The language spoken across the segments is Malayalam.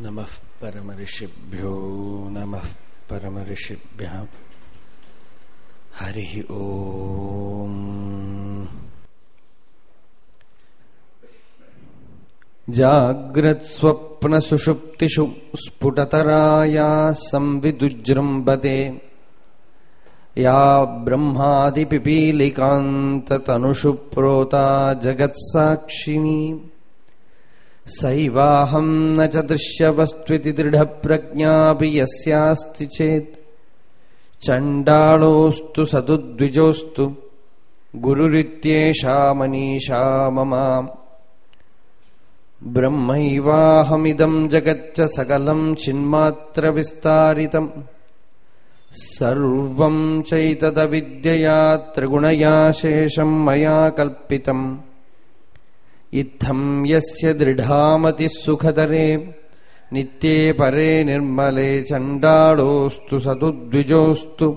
नमः परमऋषिभ्यो नमः परमऋषिभ्यः। हरिः ॐ। जाग्रत्स्वप्नसुषुप्तिषु स्फुटतराया संविदुजृम्बते या ब्रह्मादिपिपीलिकान्ततनुषु प्रोता जगत्साक्षिणी सैवाहम् न च दृश्यवस्त्विति दृढप्रज्ञापि यस्यास्ति चेत् चण्डालोऽस्तु सदुद्विजोऽस्तु गुरुरित्येषा मनीषा मम ब्रह्मैवाहमिदम् जगच्च सकलम् चिन्मात्रविस्तारितम् सर्वम् चैतदविद्यया त्रिगुणया शेषम् मया कल्पितम्। इत्थम् यस्य दृढामतिः सुखतरे नित्ये परे निर्मले चण्डालोऽस्तु सतुद्विजोऽस्तु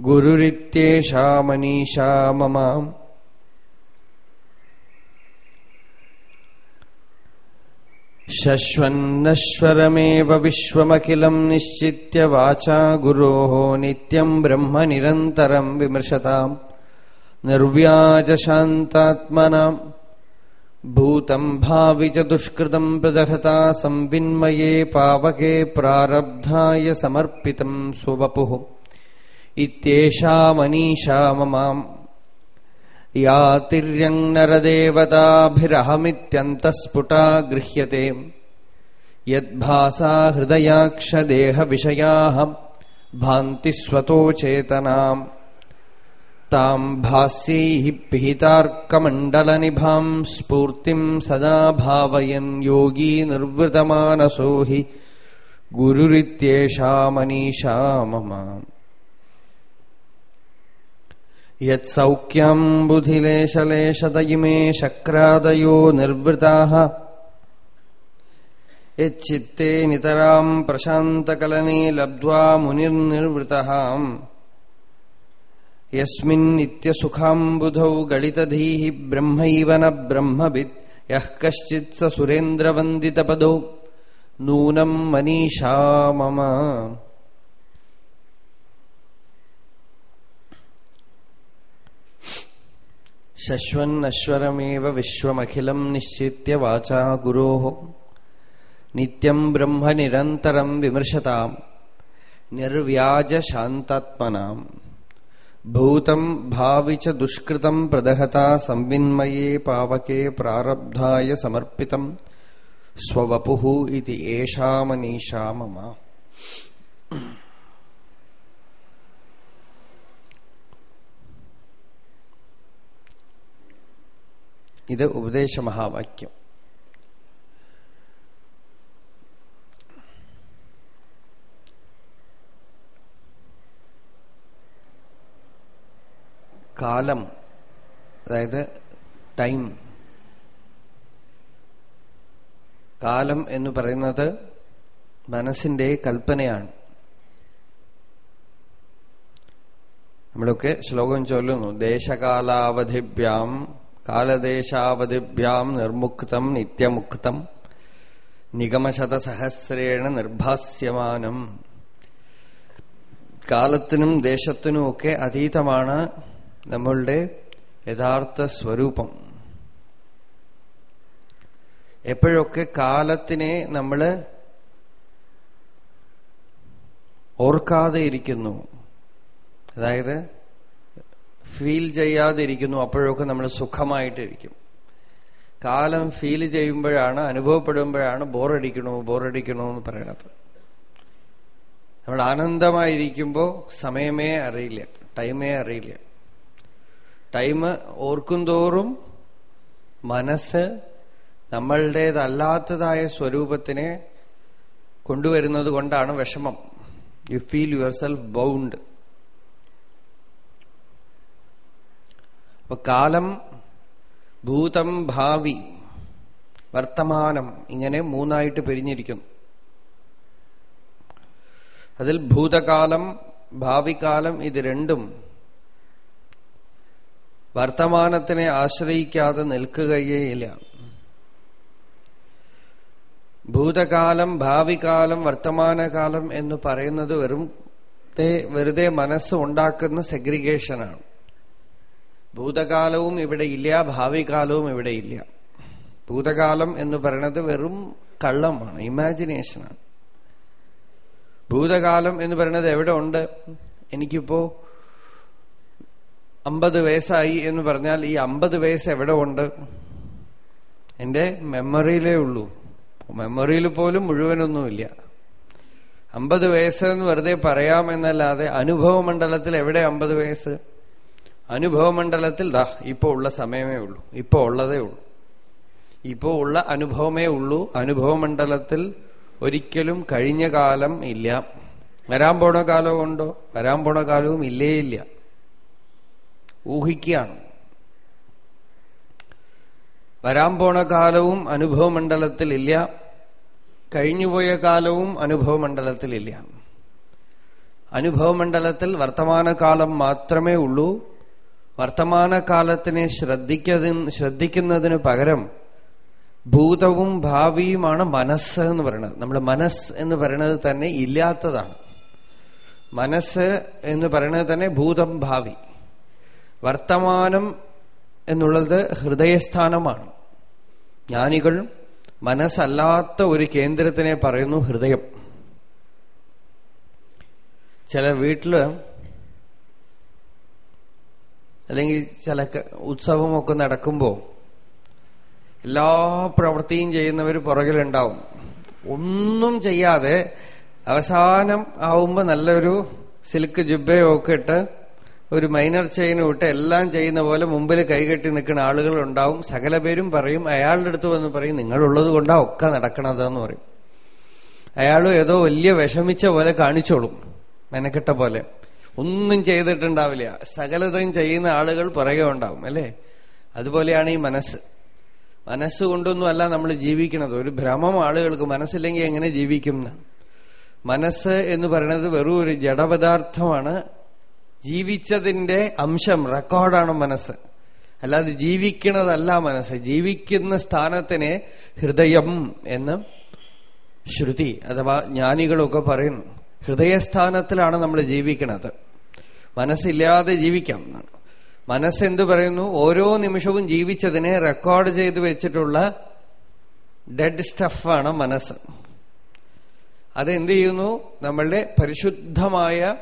गुरुरित्येषा मनीषा मम शश्वन्नश्वरमेव विश्वमखिलम् निश्चित्य वाचा गुरोः नित्यम् ब्रह्म निरन्तरम् विमृशताम्। निर्व्याजशान्तात्मनाम्। भूतम् भावि च दुष्कृतम् प्रदहता संविन्मये पावके प्रारब्धाय समर्पितम् स्ववपुः इत्येषा मनीषा ममाम् या तिर्यङ्नरदेवताभिरहमित्यन्तःस्फुटा गृह्यते। यद्भासा हृदयाक्षदेहविषयाः भान्ति स्वतो चेतनाम्। ताम् भास्यैः पिहितार्कमण्डलनिभाम् स्फूर्तिम् सदा भावयन् योगी निर्वृतमानसो हि गुरुरित्येषा मनीषा मम യൗക്യാംബുധിലേശലേശതയിമേ ശക്രാദയോ നിർവൃതാഹ യച്ചിത്തേ നിതരാം പ്രശാന്തകലനേ ലബ്ധ്വാ മുനിർനിർവൃതഃ യസ്മിന്നിത്യസുഖാംബുധൗ ഗളിതധീഹി ബ്രഹ്മൈവ ന ബ്രഹ്മവിത് യഃ കശ്ചിത് സ സുരേന്ദ്രവന്ദിതപദോ നൂനം മനീഷാ മമ ശശ്വന്നശ്വരമേവ വിശ്വമഖിലം നിശ്ചിത്യ വാചാ ഗുരോ. നിത്യം ബ്രഹ്മനിരന്തരം വിമർശതാം. നിർവ്യാജശാന്താത്മനാം ഭൂതം ഭാവി ച ദുഷ്കൃതം പ്രദഹത സംവിന്മയേ പാവകേ പ്രാരബ്ധായ സമർപ്പിതം. സ്വവപുഃ ഇതി ഏഷാമനീഷാ മമ ഇത് ഉപദേശ മഹാവാക്യം കാലം അതായത് ടൈം. കാലം എന്ന് പറയുന്നത് മനസ്സിന്റെ കൽപ്പനയാണ്. നമ്മളൊക്കെ ശ്ലോകം ചൊല്ലുന്നു ദേശകാലാവധിഭ്യാം കാലദേശാവധിഭ്യാം നിർമുക്തം നിത്യമുക്തം നിഗമശതസഹസ്രേണ നിർഭാസ്യമാനം. കാലത്തിനും ദേശത്തിനും ഒക്കെ അതീതമാണ് നമ്മളുടെ യഥാർത്ഥ സ്വരൂപം. എപ്പോഴൊക്കെ കാലത്തിനെ നമ്മൾ ഓർക്കാതെ ഇരിക്കുന്നു. അതായത് ഫീൽ ചെയ്യാതിരിക്കുന്നു അപ്പോഴൊക്കെ നമ്മൾ സുഖമായിട്ടിരിക്കും. കാലം ഫീൽ ചെയ്യുമ്പോഴാണ് അനുഭവപ്പെടുമ്പോഴാണ് ബോറടിക്കണോ ബോറടിക്കണോ എന്ന് പറയണത്. നമ്മൾ ആനന്ദമായിരിക്കുമ്പോൾ സമയമേ അറിയില്ല ടൈമേ അറിയില്ല. ടൈം ഓർക്കുംതോറും മനസ്സ് നമ്മളുടേതല്ലാത്തതായ സ്വരൂപത്തിനെ കൊണ്ടുവരുന്നത് കൊണ്ടാണ് വിഷമം. You feel yourself bound അപ്പൊ കാലം ഭൂതം ഭാവി വർത്തമാനം ഇങ്ങനെ മൂന്നായിട്ട് പിരിഞ്ഞിരിക്കുന്നു. അതിൽ ഭൂതകാലം ഭാവികാലം ഇത് രണ്ടും വർത്തമാനത്തിനെ ആശ്രയിക്കാതെ നിൽക്കുകയേയില്ല. ഭൂതകാലം ഭാവികാലം വർത്തമാനകാലം എന്ന് പറയുന്നത് വെറും വെറുതെ മനസ്സ് ഉണ്ടാക്കുന്ന സെഗ്രിഗേഷനാണ് ഭൂതകാലവും ഇവിടെ ഇല്ല ഭാവികാലവും ഇവിടെ ഇല്ല. ഭൂതകാലം എന്ന് പറയുന്നത് വെറും കള്ളമാണ് ഇമാജിനേഷനാണ് ഭൂതകാലം എന്ന് പറയുന്നത് എവിടെ ഉണ്ട്? എനിക്കിപ്പോ അമ്പത് വയസ്സായി എന്ന് പറഞ്ഞാൽ ഈ അമ്പത് വയസ്സ് എവിടെ ഉണ്ട്? എന്റെ മെമ്മറിയിലേ ഉള്ളൂ. മെമ്മറിയിൽ പോലും മുഴുവനൊന്നുമില്ല. അമ്പത് വയസ്സ് എന്ന് വെറുതെ പറയാമെന്നല്ലാതെ അനുഭവ മണ്ഡലത്തിൽ എവിടെ അമ്പത് വയസ്സ്? അനുഭവമണ്ഡലത്തിൽ ദാ ഇപ്പോ ഉള്ള സമയമേ ഉള്ളൂ. ഇപ്പോ ഉള്ളതേ ഉള്ളൂ. ഇപ്പോ ഉള്ള അനുഭവമേ ഉള്ളൂ. അനുഭവമണ്ഡലത്തിൽ ഒരിക്കലും കഴിഞ്ഞ കാലം ഇല്ല. വരാൻ പോണ കാലവും ഉണ്ടോ? വരാൻ പോണ കാലവും ഇല്ലേ ഇല്ല. ഊഹിക്കുകയാണ്. വരാൻ പോണ കാലവും അനുഭവമണ്ഡലത്തിൽ ഇല്ല. കഴിഞ്ഞുപോയ കാലവും അനുഭവമണ്ഡലത്തിലില്ല അനുഭവമണ്ഡലത്തിൽ വർത്തമാനകാലം മാത്രമേ ഉള്ളൂ. വർത്തമാനകാലത്തിനെ ശ്രദ്ധിക്കതി ശ്രദ്ധിക്കുന്നതിന് പകരം ഭൂതവും ഭാവിയുമാണ് മനസ്സ് എന്ന് പറയുന്നത്. നമ്മുടെ മനസ്സ് എന്ന് പറയുന്നത് തന്നെ ഇല്ലാത്തതാണ്. മനസ്സ് എന്ന് പറയുന്നത് തന്നെ ഭൂതം ഭാവി. വർത്തമാനം എന്നുള്ളത് ഹൃദയസ്ഥാനമാണ്. ജ്ഞാനികൾ മനസ്സല്ലാത്ത ഒരു കേന്ദ്രത്തിനെ പറയുന്നു ഹൃദയം. ചില വീട്ടിൽ അല്ലെങ്കിൽ ചില ഉത്സവമൊക്കെ നടക്കുമ്പോൾ എല്ലാ പ്രവൃത്തിയും ചെയ്യുന്നവർ പുറകിലുണ്ടാവും. ഒന്നും ചെയ്യാതെ അവസാനം ആവുമ്പോൾ നല്ലൊരു സിൽക്ക് ജുബയോ ഒക്കെ ഇട്ട് ഒരു മൈനർ ചെയിനും ഇട്ട് എല്ലാം ചെയ്യുന്ന പോലെ മുമ്പിൽ കൈകെട്ടി നിൽക്കുന്ന ആളുകൾ ഉണ്ടാവും സകല പേരും പറയും അയാളുടെ അടുത്ത് വന്ന് പറയും നിങ്ങളുള്ളത് കൊണ്ടാ ഒക്കെ നടക്കണതെന്ന് പറയും. അയാളും ഏതോ വലിയ വിഷമിച്ച പോലെ കാണിച്ചോളും മെനക്കെട്ട പോലെ. ഒന്നും ചെയ്തിട്ടുണ്ടാവില്ല. സകലതയും ചെയ്യുന്ന ആളുകൾ പുറകെ ഉണ്ടാവും അല്ലേ? അതുപോലെയാണ് ഈ മനസ്സ്. മനസ്സുകൊണ്ടൊന്നും അല്ല നമ്മൾ ജീവിക്കുന്നത്. ഒരു ഭ്രമം ആളുകൾക്ക് മനസ്സില്ലെങ്കിൽ എങ്ങനെ ജീവിക്കും മനസ്സ് എന്ന് പറയുന്നത് വെറും ഒരു ജഡപദാർത്ഥമാണ്. ജീവിച്ചതിന്റെ അംശം റെക്കോർഡാണ് മനസ്സ്. അല്ലാതെ ജീവിക്കുന്നതല്ല മനസ്സ്. ജീവിക്കുന്ന സ്ഥാനത്തിനെ ഹൃദയം എന്ന് ശ്രുതി അഥവാ ജ്ഞാനികളൊക്കെ പറയുന്നു. ഹൃദയസ്ഥാനത്തിലാണ് നമ്മൾ ജീവിക്കുന്നത്. മനസ്സില്ലാതെ ജീവിക്കാം. എന്നാണ് മനസ്സെന്ത് പറയുന്നു? ഓരോ നിമിഷവും ജീവിച്ചതിനെ റെക്കോർഡ് ചെയ്ത് വെച്ചിട്ടുള്ള ഡെഡ് സ്റ്റഫാണ് മനസ്സ്. അതെന്ത് ചെയ്യുന്നു? നമ്മളുടെ പരിശുദ്ധമായ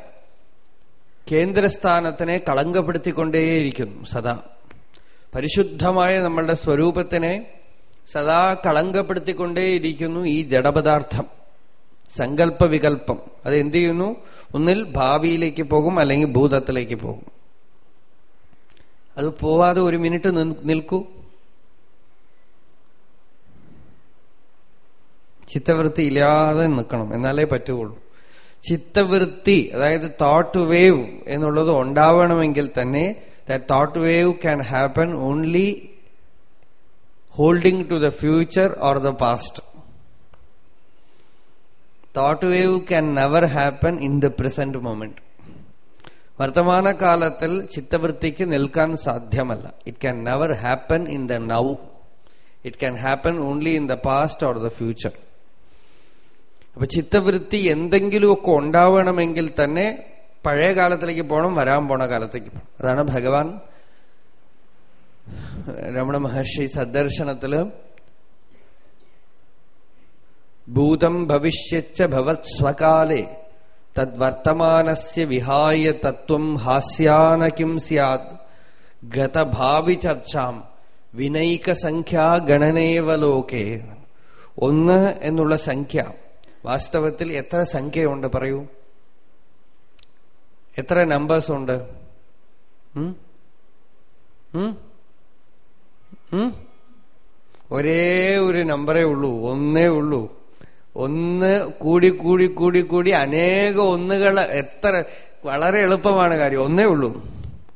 കേന്ദ്രസ്ഥാനത്തിനെ കളങ്കപ്പെടുത്തിക്കൊണ്ടേയിരിക്കുന്നു സദാ. പരിശുദ്ധമായ നമ്മളുടെ സ്വരൂപത്തിനെ സദാ കളങ്കപ്പെടുത്തിക്കൊണ്ടേയിരിക്കുന്നു ഈ ജഡപദാർത്ഥം. സങ്കല്പ വികല്പം അത് എന്ത് ചെയ്യുന്നു? ഒന്നിൽ ഭാവിയിലേക്ക് പോകും അല്ലെങ്കിൽ ഭൂതത്തിലേക്ക് പോകും. അത് പോവാതെ ഒരു മിനിറ്റ് നിൽക്കൂ. ചിത്തവൃത്തി ഇല്ലാതെ നിൽക്കണം എന്നാലേ പറ്റുകയുള്ളൂ. ചിത്തവൃത്തി അതായത് തോട്ട് വേവ് എന്നുള്ളത് ഉണ്ടാവണമെങ്കിൽ തന്നെ thought wave can happen only holding to the future or the past thought wave can never happen in the present moment വർത്തമാനകാലത്തിൽ ചിത്തവൃത്തിക്ക് നിൽക്കാൻ സാധ്യമല്ല. It can never happen in the now it can happen only in the past or the future അപ്പൊ ചിത്തവൃത്തി എന്തെങ്കിലുമൊക്കെ ഉണ്ടാവണമെങ്കിൽ തന്നെ പഴയ കാലത്തിലേക്ക് പോകണം വരാൻ പോണ കാലത്തേക്ക് പോകണം അതാണ് ഭഗവാൻ രമണ മഹർഷി സദർശനത്തിൽ ഭൂതം ഭവിഷ്യച്ച ഭവത് സ്വകാലേ തദ്വർത്തമാനസ്യ വിഹായ തത്വം ഹാസ്യാന കിം സ്യാത് ഗതഭാവി ചർച്ചാം വിനൈക സംഖ്യാ ഗണനേവ ഒന്ന് എന്നുള്ള സംഖ്യ. വാസ്തവത്തിൽ എത്ര സംഖ്യയുണ്ട് പറയൂ? എത്ര നമ്പേഴ്സ് ഉണ്ട്? ഒരേ ഒരു നമ്പറേ ഉള്ളൂ ഒന്നേ ഉള്ളൂ. ഒന്ന് കൂടി കൂടി കൂടി കൂടി അനേക ഒന്നുകൾ എത്ര വളരെ എളുപ്പമാണ് കാര്യം. ഒന്നേ ഉള്ളൂ.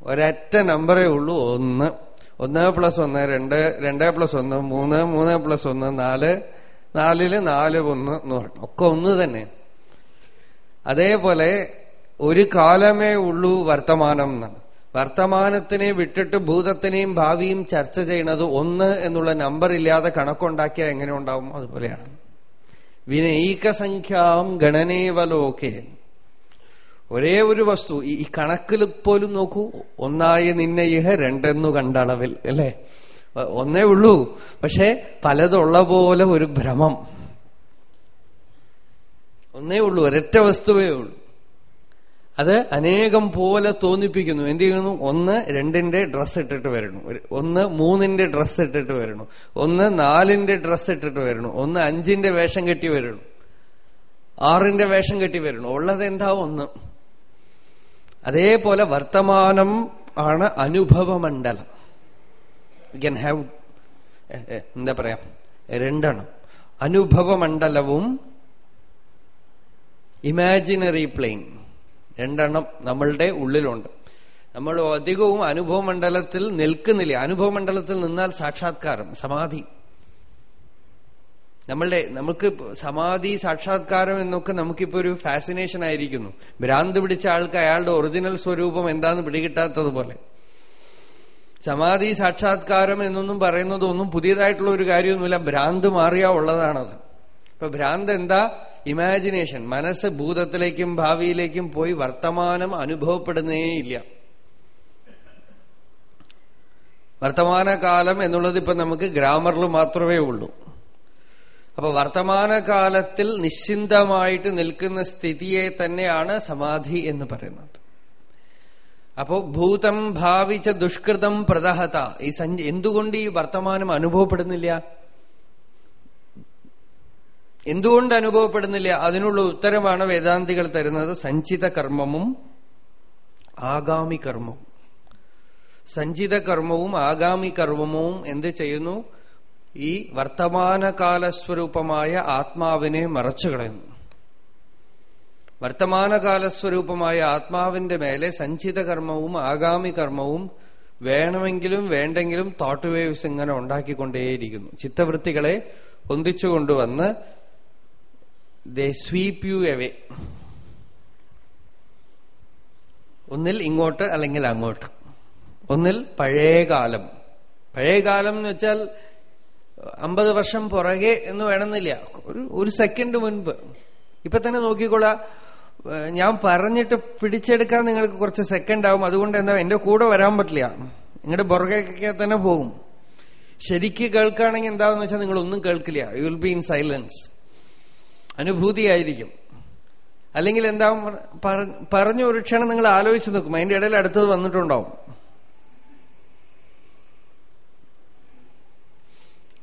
ഒരൊറ്റ നമ്പറേ ഉള്ളൂ ഒന്ന്. ഒന്ന് പ്ലസ് ഒന്ന് രണ്ട് രണ്ട് പ്ലസ് ഒന്ന് മൂന്ന് മൂന്ന് പ്ലസ് ഒന്ന് നാല്. നാലിൽ നാല് ഒന്ന് എന്ന് ഒക്കെ ഒന്ന് തന്നെ. അതേപോലെ ഒരു കാലമേ ഉള്ളൂ വർത്തമാനം എന്നാണ്. വർത്തമാനത്തിനെ വിട്ടിട്ട് ഭൂതത്തിനെയും ഭാവിയും ചർച്ച ചെയ്യണത് ഒന്ന് എന്നുള്ള നമ്പർ ഇല്ലാതെ കണക്കുണ്ടാക്കിയാൽ എങ്ങനെ ഉണ്ടാവും? അതുപോലെയാണ്. വിനൈക സംഖ്യാം ഗണനേവലോകെ. ഒരേ ഒരു വസ്തു ഈ കണക്കിൽ പോലും നോക്കൂ ഒന്നായ ഇഹ രണ്ടെന്നു കണ്ടളവിൽ അല്ലേ? ഒന്നേ ഉള്ളൂ. പക്ഷെ പലതുള്ള പോലെ ഒരു ഭ്രമം. ഒന്നേ ഉള്ളൂ ഒരൊറ്റ വസ്തുവേ ഉള്ളൂ. അത് അനേകം പോലെ തോന്നിപ്പിക്കുന്നു. എന്ത് ചെയ്യുന്നു? ഒന്ന് രണ്ടിന്റെ ഡ്രസ്സ് ഇട്ടിട്ട് വരണു ഒന്ന് മൂന്നിന്റെ ഡ്രസ്സ് ഇട്ടിട്ട് വരണു ഒന്ന് നാലിന്റെ ഡ്രസ്സ് ഇട്ടിട്ട് വരണു ഒന്ന് അഞ്ചിന്റെ വേഷം കെട്ടി വരണു ആറിന്റെ വേഷം കെട്ടി വരണു ഉള്ളത് എന്താ? ഒന്ന്. അതേപോലെ വർത്തമാനം ആണ് അനുഭവമണ്ഡലം. യു ക്യാൻ ഹാവ് എന്താ പറയാ? രണ്ടെണ്ണം. അനുഭവമണ്ഡലവും ഇമാജിനറി പ്ലെയിൻ രണ്ടെണ്ണം നമ്മളുടെ ഉള്ളിലുണ്ട്. നമ്മൾ അധികവും അനുഭവ മണ്ഡലത്തിൽ നിൽക്കുന്നില്ല. അനുഭവ മണ്ഡലത്തിൽ നിന്നാൽ സാക്ഷാത്കാരം സമാധി. നമ്മളുടെ നമുക്ക് സമാധി സാക്ഷാത്കാരം എന്നൊക്കെ നമുക്കിപ്പോ ഒരു ഫാസിനേഷൻ ആയിരിക്കുന്നു. ഭ്രാന്ത് പിടിച്ച ആൾക്ക് അയാളുടെ ഒറിജിനൽ സ്വരൂപം എന്താന്ന് പിടികിട്ടാത്തതുപോലെ. സമാധി സാക്ഷാത്കാരം എന്നൊന്നും പറയുന്നതൊന്നും പുതിയതായിട്ടുള്ള ഒരു കാര്യമൊന്നുമില്ല. ഭ്രാന്ത് മാറിയാ ഉള്ളതാണത്. ഇപ്പൊ ഭ്രാന്ത് എന്താ? ഇമാജിനേഷൻ മനസ്സ് ഭൂതത്തിലേക്കും ഭാവിയിലേക്കും പോയി വർത്തമാനം അനുഭവപ്പെടുന്നേയില്ല വർത്തമാനകാലം എന്നുള്ളത് ഇപ്പൊ നമുക്ക് ഗ്രാമറിൽ മാത്രമേ ഉള്ളൂ. അപ്പൊ വർത്തമാനകാലത്തിൽ നിശ്ചിന്തമായിട്ട് നിൽക്കുന്ന സ്ഥിതിയെ തന്നെയാണ് സമാധി എന്ന് പറയുന്നത്. അപ്പോ ഭൂതം ഭാവിച്ച ദുഷ്കൃതം പ്രദഹത ഈ സഞ്ച എന്തുകൊണ്ട് ഈ വർത്തമാനം അനുഭവപ്പെടുന്നില്ല? എന്തുകൊണ്ട് അനുഭവപ്പെടുന്നില്ല? അതിനുള്ള ഉത്തരമാണ് വേദാന്തികൾ തരുന്നത്. സഞ്ചിത കർമ്മവും ആഗാമി കർമ്മവും. സഞ്ചിത കർമ്മവും ആഗാമി കർമ്മവും എന്ത് ചെയ്യുന്നു? ഈ വർത്തമാനകാലസ്വരൂപമായ ആത്മാവിനെ മറച്ചു കളയുന്നു വർത്തമാനകാലസ്വരൂപമായ ആത്മാവിന്റെ മേലെ സഞ്ചിത കർമ്മവും ആഗാമി കർമ്മവും വേണമെങ്കിലും വേണ്ടെങ്കിലും തോട്ട് വേവ്സ് ഇങ്ങനെ ഉണ്ടാക്കിക്കൊണ്ടേയിരിക്കുന്നു. ചിത്തവൃത്തികളെ ഒന്നിച്ചുകൊണ്ടുവന്ന് ദേ സ്വീപ് യു എവേ. ഒന്നിൽ ഇങ്ങോട്ട് അല്ലെങ്കിൽ അങ്ങോട്ട്. ഒന്നിൽ പഴയകാലം പഴയകാലം എന്ന് വെച്ചാൽ അമ്പത് വർഷം പുറകെ എന്ന് വേണമെന്നില്ല. ഒരു ഒരു സെക്കൻഡ് മുൻപ്. ഇപ്പൊ തന്നെ നോക്കിക്കൊള്ളാം ഞാൻ പറഞ്ഞിട്ട് പിടിച്ചെടുക്കാൻ നിങ്ങൾക്ക് കുറച്ച് സെക്കൻഡ് ആവും. അതുകൊണ്ട് എന്താ എന്റെ കൂടെ വരാൻ പറ്റില്ല. നിങ്ങളുടെ പുറകേക്കൊക്കെ തന്നെ പോകും. ശരിക്ക് കേൾക്കുകയാണെങ്കിൽ എന്താന്ന് വെച്ചാൽ നിങ്ങളൊന്നും കേൾക്കില്ല. You will be in silence അനുഭൂതിയായിരിക്കും. അല്ലെങ്കിൽ എന്താവും പറഞ്ഞു ഒരു ക്ഷണം നിങ്ങൾ ആലോചിച്ച് നിൽക്കും അതിന്റെ ഇടയിൽ അടുത്തത് വന്നിട്ടുണ്ടാവും.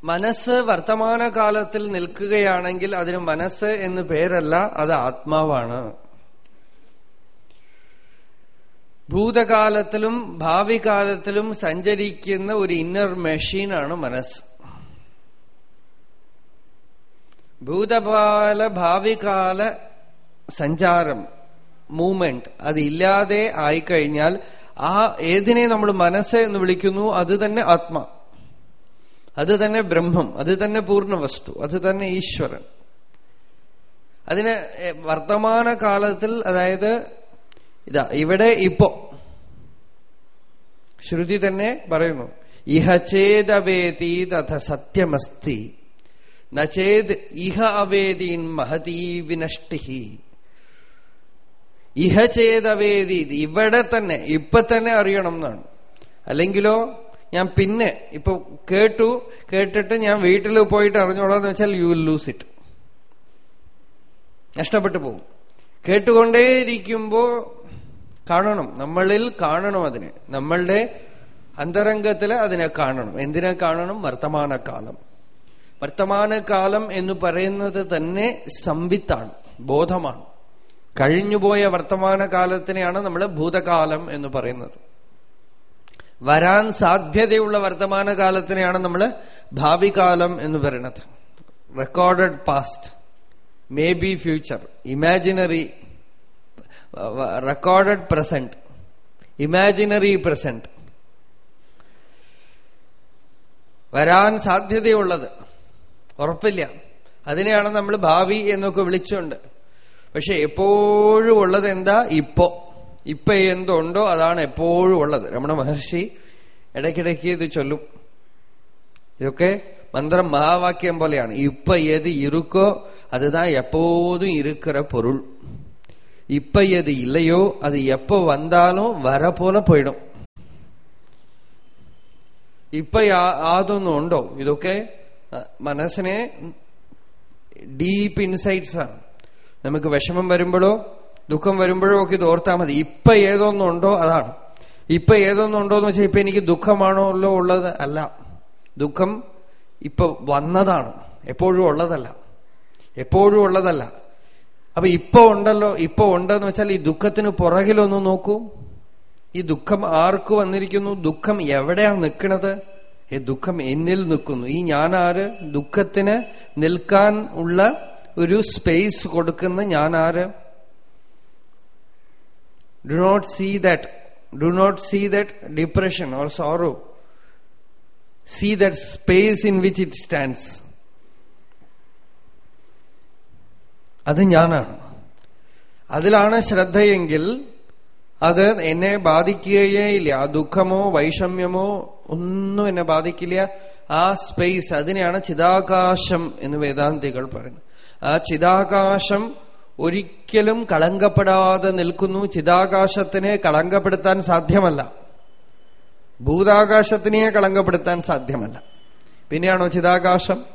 മനസ്സ് വർത്തമാനകാലത്തിൽ നിൽക്കുകയാണെങ്കിൽ അതിന് മനസ്സ് എന്ന് പേരല്ല അത് ആത്മാവാണ്. ഭൂതകാലത്തിലും ഭാവി കാലത്തിലും സഞ്ചരിക്കുന്ന ഒരു ഇന്നർ മെഷീനാണ് മനസ്സ്. ഭൂതകാല ഭാവികാല സഞ്ചാരം മൂവ്മെന്റ് അത് അതില്ലാതെ ആയിക്കഴിഞ്ഞാൽ ആ ഏതിനെ നമ്മൾ മനസ്സ് എന്ന് വിളിക്കുന്നു അത് തന്നെ ആത്മ. അത് തന്നെ ബ്രഹ്മം അത് തന്നെ പൂർണ വസ്തു അത് തന്നെ ഈശ്വരൻ. അതിന് വർത്തമാന കാലത്തിൽ അതായത് ഇതാ ഇവിടെ ഇപ്പോ. ശ്രുതി തന്നെ പറയുന്നു ഇഹ ചേതവേതി തഥ സത്യമസ്തി. നചേത് ഇഹ അവേദീൻ മഹതീ വിനഷ്ടിഹി. ഇഹ ചേതവേദി ഇവിടെ തന്നെ ഇപ്പൊ തന്നെ അറിയണം എന്നാണ്. അല്ലെങ്കിലോ ഞാൻ പിന്നെ ഇപ്പൊ കേട്ടു കേട്ടിട്ട് ഞാൻ വീട്ടിൽ പോയിട്ട് അറിഞ്ഞോളാന്ന് വെച്ചാൽ യു വിൽ ലൂസ് ഇറ്റ് നഷ്ടപ്പെട്ടു പോകും. കേട്ടുകൊണ്ടേയിരിക്കുമ്പോ കാണണം നമ്മളിൽ കാണണം അതിനെ. നമ്മളുടെ അന്തരംഗത്തിൽ അതിനെ കാണണം. എന്തിനെ കാണണം? വർത്തമാനകാലം. വർത്തമാനകാലം എന്ന് പറയുന്നത് തന്നെ സംവിത്താണ് ബോധമാണ്. കഴിഞ്ഞുപോയ വർത്തമാനകാലത്തിനെയാണ് നമ്മൾ ഭൂതകാലം എന്ന് പറയുന്നത്. വരാൻ സാധ്യതയുള്ള വർത്തമാനകാലത്തിനെയാണ് നമ്മൾ ഭാവികാലം എന്ന് പറയുന്നത്. Recorded past may be future imaginary recorded present imaginary present വരാൻ സാധ്യതയുള്ളത് ഉറപ്പില്ല അതിനെയാണ് നമ്മൾ ഭാവി എന്നൊക്കെ വിളിച്ചുകൊണ്ട് പക്ഷെ എപ്പോഴും ഉള്ളത് എന്താ ഇപ്പോ ഇപ്പൊ എന്തുണ്ടോ അതാണ് എപ്പോഴും ഉള്ളത് രമണ മഹർഷി ഇടയ്ക്കിടയ്ക്ക് ഇത് ചൊല്ലും ഇതൊക്കെ മന്ത്രം മഹാവാക്യം പോലെയാണ് ഇപ്പൊ ഏത് ഇരുക്കോ அதுதான் எப்போதும் இருக்கிற பொருள் இப்ப எது இல்லையோ அது எப்ப வந்தாலும் வர போல போயிடும் ഇപ്പൊ യാതൊന്നും ഉണ്ടോ ഇതൊക്കെ മനസ്സിനെ ഡീപ്പ് ഇൻസൈറ്റ്സ് ആണ്. നമുക്ക് വിഷമം വരുമ്പോഴോ ദുഃഖം വരുമ്പോഴോ ഒക്കെ ഇത് ഓർത്താൽ മതി. ഇപ്പൊ ഏതൊന്നുണ്ടോ അതാണ്. ഇപ്പൊ ഏതൊന്നുണ്ടോ എന്ന് വെച്ചാൽ ഇപ്പൊ എനിക്ക് ദുഃഖമാണോ ഉള്ളോ ഉള്ളത് അല്ല. ദുഃഖം ഇപ്പൊ വന്നതാണ്. എപ്പോഴും ഉള്ളതല്ല. എപ്പോഴും ഉള്ളതല്ല. അപ്പൊ ഇപ്പൊ ഉണ്ടല്ലോ ഇപ്പൊ ഉണ്ടെന്ന് വെച്ചാൽ ഈ ദുഃഖത്തിന് പുറകിലൊന്ന് നോക്കൂ. ഈ ദുഃഖം ആർക്ക് വന്നിരിക്കുന്നു? ദുഃഖം എവിടെയാ നിൽക്കുന്നത് ദുഃഖം എന്നിൽ നിൽക്കുന്നു. ഈ ഞാനാര്? ദുഃഖത്തിന് നിൽക്കാൻ ഉള്ള ഒരു സ്പേസ് കൊടുക്കുന്ന ഞാനാര്? Do not see that do not see that depression or sorrow see that space in which it stands അത് ഞാനാണ്. അതിലാണ് ശ്രദ്ധയെങ്കിൽ അത് എന്നെ ബാധിക്കുകയേ ഇല്ല. ആ ദുഃഖമോ വൈഷമ്യമോ ഒന്നും എന്നെ ബാധിക്കില്ല. ആ സ്പേസ് അതിനെയാണ് ചിതാകാശം എന്ന് വേദാന്തികൾ പറയുന്നത്. ആ ചിതാകാശം ഒരിക്കലും കളങ്കപ്പെടാതെ നിൽക്കുന്നു. ചിതാകാശത്തിനെ കളങ്കപ്പെടുത്താൻ സാധ്യമല്ല. ഭൂതാകാശത്തിനെ കളങ്കപ്പെടുത്താൻ സാധ്യമല്ല. പിന്നെയാണോ ചിതാകാശം?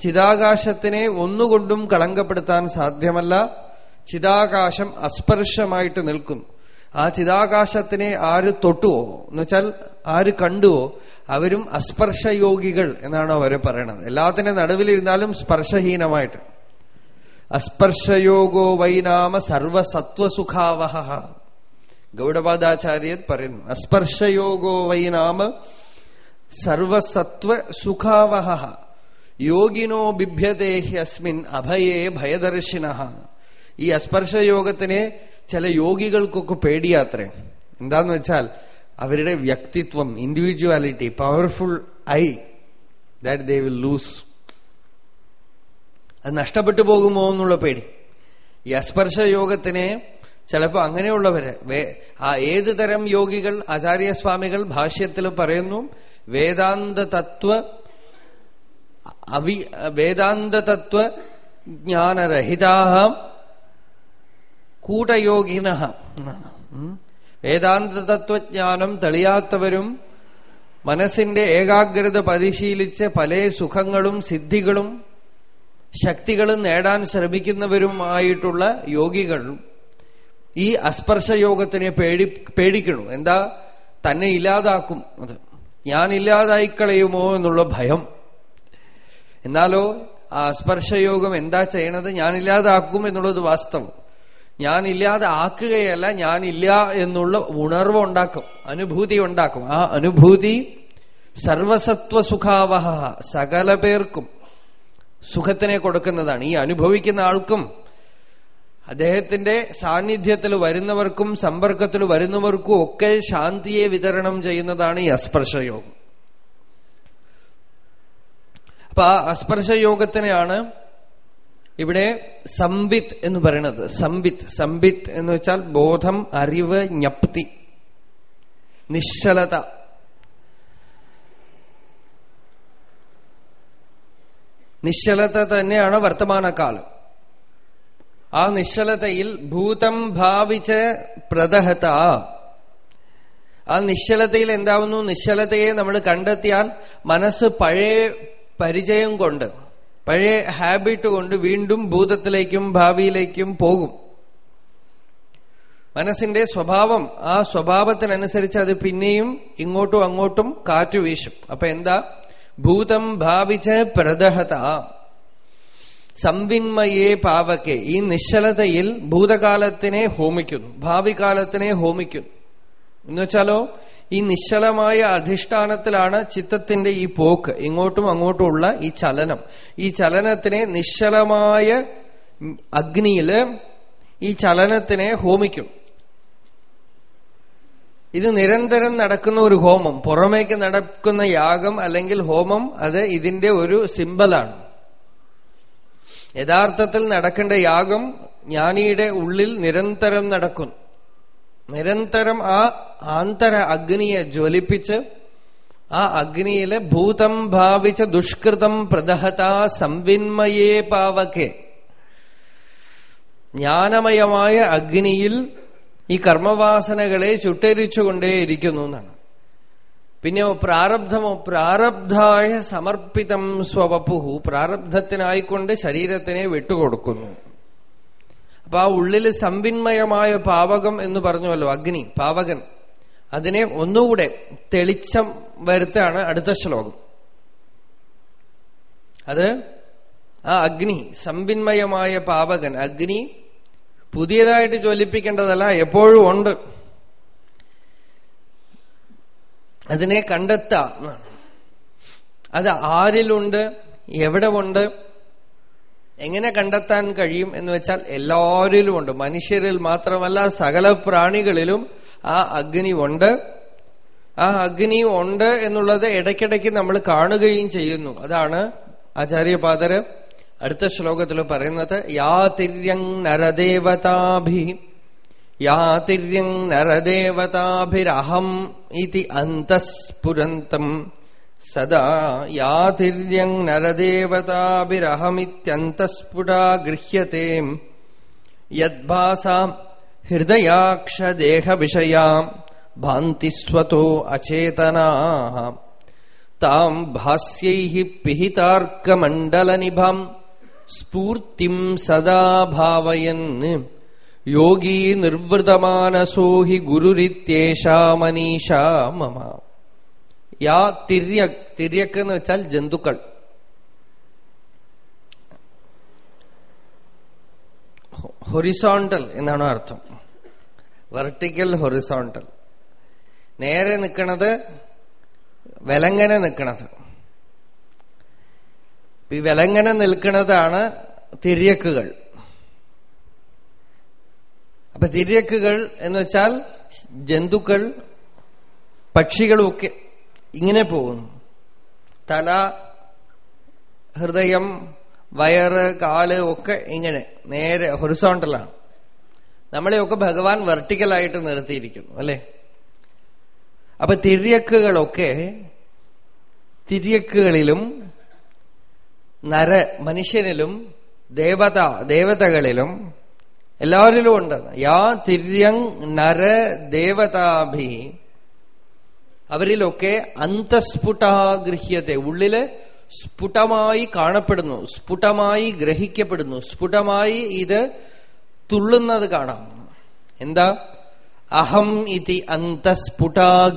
ചിതാകാശത്തിനെ ഒന്നുകൊണ്ടും കളങ്കപ്പെടുത്താൻ സാധ്യമല്ല. ചിതാകാശം അസ്പർശമായിട്ട് നിൽക്കുന്നു. ആ ചിതാകാശത്തിനെ ആര് തൊട്ടുവോ? എന്നുവെച്ചാൽ ആര് കണ്ടുവോ? അവരും അസ്പർശയോഗികൾ എന്നാണ് അവർ പറയണത്. എല്ലാത്തിന്റെ നടുവിലിരുന്നാലും സ്പർശഹീനമായിട്ട്. അസ്പർശയോഗോ വൈനാമ സർവസത്വസുഖാവഹ ഗൗഡപാദാചാര്യൻ പറയുന്നു അസ്പർശയോഗോ വൈനാമ സർവസത്വ സുഖാവഹ യോഗിനോ ബിഭ്യതേഹ്യസ്മിൻ അഭയേ ഭയദർശിന ഈ അസ്പർശയോഗത്തിനെ ചില യോഗികൾക്കൊക്കെ പേടിയാത്രേ. എന്താന്ന് വെച്ചാൽ അവരുടെ വ്യക്തിത്വം individuality powerful I that they will lose അത് നഷ്ടപ്പെട്ടു പോകുമോ എന്നുള്ള പേടി. ഈ അസ്പർശ യോഗത്തിനെ ചിലപ്പോൾ അങ്ങനെയുള്ളവര് ആ ഏത് തരം യോഗികൾ ആചാര്യസ്വാമികൾ ഭാഷ്യത്തിൽ പറയുന്നു വേദാന്ത തത്വ അവി വേദാന്ത തത്വ ജ്ഞാനരഹിതാഹ കൂട്ടയോഗിന വേദാന്ത തത്വജ്ഞാനം തെളിയാത്തവരും മനസ്സിന്റെ ഏകാഗ്രത പരിശീലിച്ച് പല സുഖങ്ങളും സിദ്ധികളും ശക്തികളും നേടാൻ ശ്രമിക്കുന്നവരുമായിട്ടുള്ള യോഗികൾ ഈ അസ്പർശയോഗത്തിനെ പേടി പേടിക്കണു. എന്താ? തന്നെ ഇല്ലാതാക്കും. അത് ഞാൻ ഇല്ലാതായി കളയുമോ എന്നുള്ള ഭയം. എന്നാലോ ആ സ്പർശയോഗം എന്താ ചെയ്യണത്? ഞാനില്ലാതാക്കും എന്നുള്ളത് വാസ്തവം. ഞാനില്ലാതെ ആക്കുകയല്ല ഞാനില്ല എന്നുള്ള ഉണർവ് ഉണ്ടാക്കും അനുഭൂതി ഉണ്ടാക്കും ആ അനുഭൂതി സർവസത്വ സുഖാവഹ സകല പേർക്കും സുഖത്തിനെ കൊടുക്കുന്നതാണ്. ഈ അനുഭവിക്കുന്ന ആൾക്കും അദ്ദേഹത്തിന്റെ സാന്നിധ്യത്തിൽ വരുന്നവർക്കും സമ്പർക്കത്തിൽ വരുന്നവർക്കും ഒക്കെ ശാന്തിയെ വിതരണം ചെയ്യുന്നതാണ് ഈ അസ്പർശയോഗം. അപ്പൊ ആ അസ്പർശയോഗത്തിനെയാണ് ഇവിടെ സംവിത്ത് എന്ന് പറയുന്നത് സംവിത്ത് സംവിത്ത് എന്ന് വെച്ചാൽ ബോധം അറിവ് ജ്ഞപ്തി. നിശ്ചലത. നിശ്ചലത തന്നെയാണ് വർത്തമാനകാലം ആ നിശ്ചലതയിൽ ഭൂതം ഭാവിച്ച് പ്രദഹത. ആ നിശ്ചലതയിൽ എന്താവുന്നു? നിശ്ചലതയെ നമ്മൾ കണ്ടെത്തിയാൽ മനസ്സ് പഴയ പരിചയം കൊണ്ട് പഴയ ഹാബിറ്റ് കൊണ്ട് വീണ്ടും ഭൂതത്തിലേക്കും ഭാവിയിലേക്കും പോകും. മനസ്സിന്റെ സ്വഭാവം ആ സ്വഭാവത്തിനനുസരിച്ച് അത് പിന്നെയും ഇങ്ങോട്ടും അങ്ങോട്ടും കാറ്റു വീശും. അപ്പൊ എന്താ? ഭൂതം ഭാവിച്ച് പ്രദഹത. സംവിന്മയേ പാവക്കെ. ഈ നിശ്ചലതയിൽ ഭൂതകാലത്തിനെ ഹോമിക്കുന്നു. ഭാവി കാലത്തിനെ ഹോമിക്കുന്നു. എന്നുവെച്ചാലോ ഈ നിശ്ചലമായ അധിഷ്ഠാനത്തിലാണ് ചിത്തത്തിന്റെ ഈ പോക്ക് ഇങ്ങോട്ടും അങ്ങോട്ടുമുള്ള ഈ ചലനം. ഈ ചലനത്തിനെ നിശ്ചലമായ അഗ്നിയിൽ ഈ ചലനത്തിനെ ഹോമിക്കും. ഇത് നിരന്തരം നടക്കുന്ന ഒരു ഹോമം. പുറമേക്ക് നടക്കുന്ന യാഗം അല്ലെങ്കിൽ ഹോമം അത് ഇതിന്റെ ഒരു സിമ്പലാണ്. യഥാർത്ഥത്തിൽ നടക്കേണ്ട യാഗം ജ്ഞാനിയുടെ ഉള്ളിൽ നിരന്തരം നടക്കുന്നു. നിരന്തരം ആ ആന്തര അഗ്നിയെ ജ്വലിപ്പിച്ച് ആ അഗ്നിയിൽ ഭൂതം ഭാവിച്ച ദുഷ്കൃതം പ്രദഹത സംവിന്മയേ പാവക്കെ ജ്ഞാനമയമായ അഗ്നിയിൽ ഈ കർമ്മവാസനകളെ ചുട്ടരിച്ചുകൊണ്ടേയിരിക്കുന്നു എന്നാണ്. പിന്നെ പ്രാരബ്ധമോ പ്രാരബ്ധായ സമർപ്പിതം സ്വവപ്പുഹു പ്രാരബ്ധത്തിനായിക്കൊണ്ട് ശരീരത്തിനെ വിട്ടുകൊടുക്കുന്നു. അപ്പൊ ആ ഉള്ളിൽ സംവിന്മയമായ പാവകം എന്ന് പറഞ്ഞുവല്ലോ അഗ്നി പാവകൻ. അതിനെ ഒന്നുകൂടെ തെളിച്ചം വരുത്താണ് അടുത്ത ശ്ലോകം. അത് ആ അഗ്നി സംവിന്മയമായ പാവകൻ. അഗ്നി പുതിയതായിട്ട് ജ്വലിപ്പിക്കേണ്ടതല്ല എപ്പോഴും ഉണ്ട്. അതിനെ കണ്ടെത്താം. അത് ആരിലുണ്ട് എവിടെ ഉണ്ട് എങ്ങനെ കണ്ടെത്താൻ കഴിയും എന്ന് വെച്ചാൽ എല്ലാവരിലും ഉണ്ട് മനുഷ്യരിൽ മാത്രമല്ല സകല പ്രാണികളിലും ആ അഗ്നി ഉണ്ട്. ആ അഗ്നി ഉണ്ട് എന്നുള്ളത് ഇടയ്ക്കിടയ്ക്ക് നമ്മൾ കാണുകയും ചെയ്യുന്നു. അതാണ് ആചാര്യപാദര് അടുത്ത ശ്ലോകത്തിൽ പറയുന്നത് യാതിര്യങ് നരദേവതാഭി യാതിര്യങ് നരദേവതാഭിരഹം ഇതി അന്തസ്ഫുരന്തം സദാ യാതിര്യങ് നരദേവതാഭിരഹമിത്യന്തസ്ഫുടാ ഗൃഹ്യത്തെ യദ്ഭാസാം ഹൃദയാക്ഷദേഹവിഷയാം ഭാന്തി സ്വതോ അചേതനാ. താം ഭാസ്യൈ പിഹിതാർക്കമണ്ഡലനിഭം സ്ഫൂർത്തിം സദാ ഭാവയൻ. യോഗീ നിർവൃതമാനസോ ഹി ഗുരുരിത്യേഷാ മനീഷാ മമ. യാ തിര്യക് തിര്യക്ക് എന്ന് വെച്ചാൽ ജന്തുക്കൾ. ഹൊറിസോണ്ടൽ എന്നാണ് അർത്ഥം. Vertical horizontal. നേരെ നിൽക്കണത് വിലങ്ങനെ നിൽക്കണത് ഈ വിലങ്ങനെ നിൽക്കുന്നതാണ് തിര്യക്കുകൾ. അപ്പൊ തിര്യക്കുകൾ എന്ന് വെച്ചാൽ ജന്തുക്കൾ പക്ഷികളുമൊക്കെ ഇങ്ങനെ പോകുന്നു. തല ഹൃദയം വയറ് കാൽ ഒക്കെ ഇങ്ങനെ നേരെ ഹൊറിസോണ്ടലാണ് നമ്മളെയൊക്കെ ഭഗവാൻ വെർട്ടിക്കലായിട്ട് നിർത്തിയിരിക്കുന്നു അല്ലെ? അപ്പൊ തിരിയക്കുകളൊക്കെ തിരിയക്കുകളിലും നര മനുഷ്യനിലും ദേവത ദേവതകളിലും എല്ലാവരിലും ഉണ്ട്. യാ തിര്യങ് നര ദേവതാഭി അവരിലൊക്കെ അന്തസ്ഫുടാഗൃഹ്യത്തെ ഉള്ളിൽ സ്ഫുടമായി കാണപ്പെടുന്നു സ്ഫുടമായി ഗ്രഹിക്കപ്പെടുന്നു സ്ഫുടമായി ഇത് തുള്ളുന്നത് കാണാം. എന്താ? അഹം ഇതി അന്തസ്ഫുടാഗൃഹ്യത്തെ.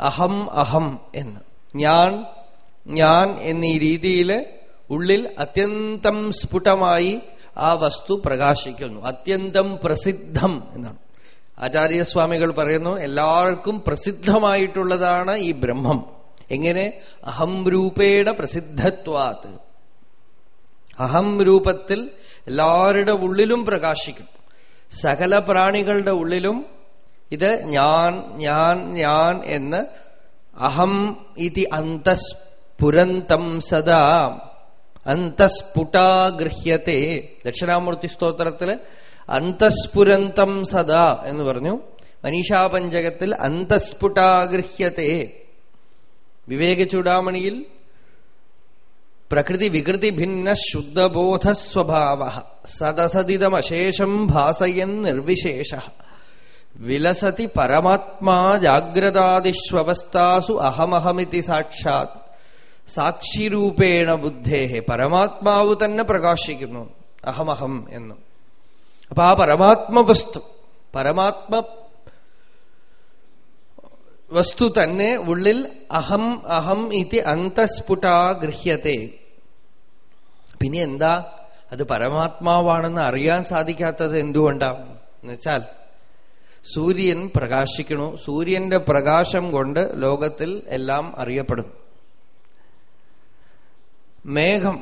അഹം അഹം എന്ന്. ഞാൻ ഞാൻ എന്നീ രീതിയിൽ ഉള്ളിൽ അത്യന്തം സ്ഫുടമായി ആ വസ്തു പ്രകാശിക്കുന്നു. അത്യന്തം പ്രസിദ്ധം എന്നാണ്. ആചാര്യസ്വാമികൾ പറയുന്നു എല്ലാവർക്കും പ്രസിദ്ധമായിട്ടുള്ളതാണ് ഈ ബ്രഹ്മം. എങ്ങനെ? അഹം രൂപേണ പ്രസിദ്ധത്വാത്. അഹം രൂപത്തിൽ എല്ലാവരുടെ ഉള്ളിലും പ്രകാശിക്കും. സകല പ്രാണികളുടെ ഉള്ളിലും ഇത് ഞാൻ ഞാൻ ഞാൻ എന്ന് അഹം ഇതി അന്തസ്ഫുരന്തം സദാ. അന്തസ്ഫുടാഗൃഹ്യത്തെ. ദക്ഷിണാമൂർത്തി സ്തോത്രത്തിൽ അന്തസ്ഫുരന്തം സദാ എന്ന് പറഞ്ഞു. മനീഷാപഞ്ചകത്തിൽ അന്തസ്ഫുടാഗൃഹ്യത്തെ. വിവേക ചൂടാമണിയിൽ പ്രകൃതി വികൃതി ഭിന്ന ശുദ്ധബോധ സ്വഭാവ. സദസദിതമശേഷം ഭാസയൻ നിർവിശേഷ. വിലസതി പരമാത്മാ ജാഗ്രതാദിഷ്വവസ്ഥാസു അഹമഹമിതി സാക്ഷാത്. സാക്ഷിരൂപേണ ബുദ്ധേഹെ. പരമാത്മാവ് തന്നെ പ്രകാശിക്കുന്നു. അഹമഹം എന്നും. അപ്പൊ ആ പരമാത്മവസ്തു പരമാത്മ വസ്തു തന്നെ ഉള്ളിൽ അഹം അഹം ഇതി അന്തസ്ഫുടാ ഗൃഹ്യത്തെ. പിന്നെ എന്താ? അത് പരമാത്മാവാണെന്ന് അറിയാൻ സാധിക്കാത്തത് എന്തുകൊണ്ടാണ് എന്നുവെച്ചാൽ സൂര്യൻ പ്രകാശിക്കണു സൂര്യന്റെ പ്രകാശം കൊണ്ട് ലോകത്തിൽ എല്ലാം അറിയപ്പെടുന്നു മേഘം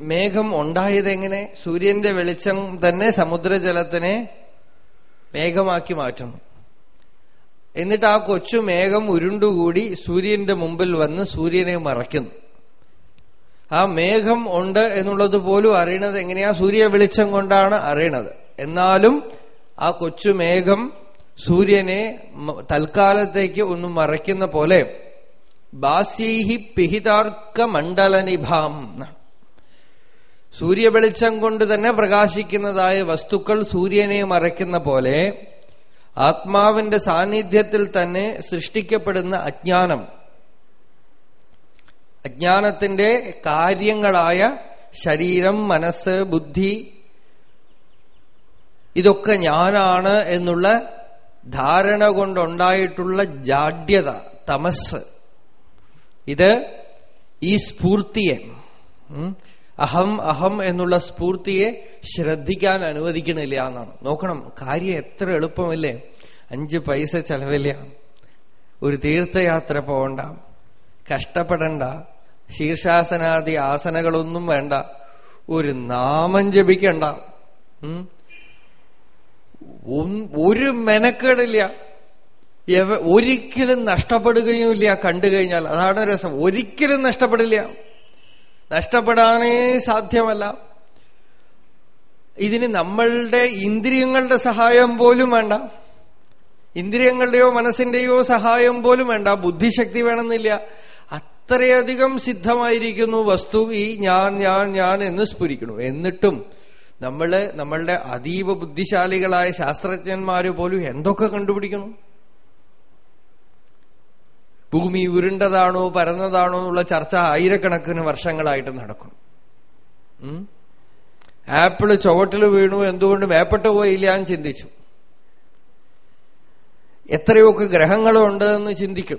മേഘം ഉണ്ടായതെങ്ങനെ? സൂര്യന്റെ വെളിച്ചം തന്നെ സമുദ്രജലത്തിനെ മേഘമാക്കി മാറ്റുന്നു. എന്നിട്ട് ആ കൊച്ചു മേഘം ഉരുണ്ടുകൂടി സൂര്യന്റെ മുമ്പിൽ വന്ന് സൂര്യനെ മറയ്ക്കുന്നു. ആ മേഘം ഉണ്ട് എന്നുള്ളത് പോലും അറിയണത് എങ്ങനെയാ? സൂര്യ വെളിച്ചം കൊണ്ടാണ് അറിയണത്. എന്നാലും ആ കൊച്ചു മേഘം സൂര്യനെ തൽക്കാലത്തേക്ക് ഒന്ന് മറയ്ക്കുന്ന പോലെ ബാസ്യൈഹി പിഹിതാർക്ക മണ്ഡലനിഭാം സൂര്യവെളിച്ചം കൊണ്ട് തന്നെ പ്രകാശിക്കുന്നതായ വസ്തുക്കൾ സൂര്യനെ മറയ്ക്കുന്ന പോലെ ആത്മാവിന്റെ സാന്നിധ്യത്തിൽ തന്നെ സൃഷ്ടിക്കപ്പെടുന്ന അജ്ഞാനം. അജ്ഞാനത്തിന്റെ കാര്യങ്ങളായ ശരീരം മനസ്സ് ബുദ്ധി ഇതൊക്കെ ഞാനാണ് എന്നുള്ള ധാരണ കൊണ്ടുണ്ടായിട്ടുള്ള ജാഡ്യത തമസ്. ഇത് ഈ സ്ഫൂർത്തിയെ അഹം അഹം എന്നുള്ള സ്ഫൂർത്തിയെ ശ്രദ്ധിക്കാൻ അനുവദിക്കണില്ല എന്നാണ്. നോക്കണം കാര്യം എത്ര എളുപ്പമല്ലേ? അഞ്ച് പൈസ ചെലവില്ല. ഒരു തീർത്ഥയാത്ര പോകണ്ട കഷ്ടപ്പെടണ്ട. ശീർഷാസനാദി ആസനകളൊന്നും വേണ്ട. ഒരു നാമം ജപിക്കണ്ട. ഒരു മെനക്കേടില്ല. ഒരിക്കലും നഷ്ടപ്പെടുകയുമില്ല കണ്ടു കഴിഞ്ഞാൽ അതാണ് രസം. ഒരിക്കലും നഷ്ടപ്പെടില്ല. നഷ്ടപ്പെടാനേ സാധ്യമല്ല. ഇതിന് നമ്മളുടെ ഇന്ദ്രിയങ്ങളുടെ സഹായം പോലും വേണ്ട. ഇന്ദ്രിയങ്ങളുടെയോ മനസ്സിന്റെയോ സഹായം പോലും വേണ്ട. ബുദ്ധിശക്തി വേണമെന്നില്ല. അത്രയധികം സിദ്ധമായിരിക്കുന്നു വസ്തു ഈ ഞാൻ ഞാൻ ഞാൻ എന്ന് സ്ഫുരിക്കുന്നു. എന്നിട്ടും നമ്മൾ നമ്മളുടെ അതീവ ബുദ്ധിശാലികളായ ശാസ്ത്രജ്ഞന്മാര് പോലും എന്തൊക്കെ കണ്ടുപിടിക്കണം ഭൂമി ഉരുണ്ടതാണോ പരന്നതാണോ എന്നുള്ള ചർച്ച ആയിരക്കണക്കിന് വർഷങ്ങളായിട്ട് നടക്കും. ആപ്പിൾ ചുവട്ടിൽ വീണു എന്തുകൊണ്ട് മേപ്പെട്ടു പോയില്ല എന്ന് ചിന്തിച്ചു. എത്രയൊക്കെ ഗ്രഹങ്ങളുണ്ട് എന്ന് ചിന്തിക്കും.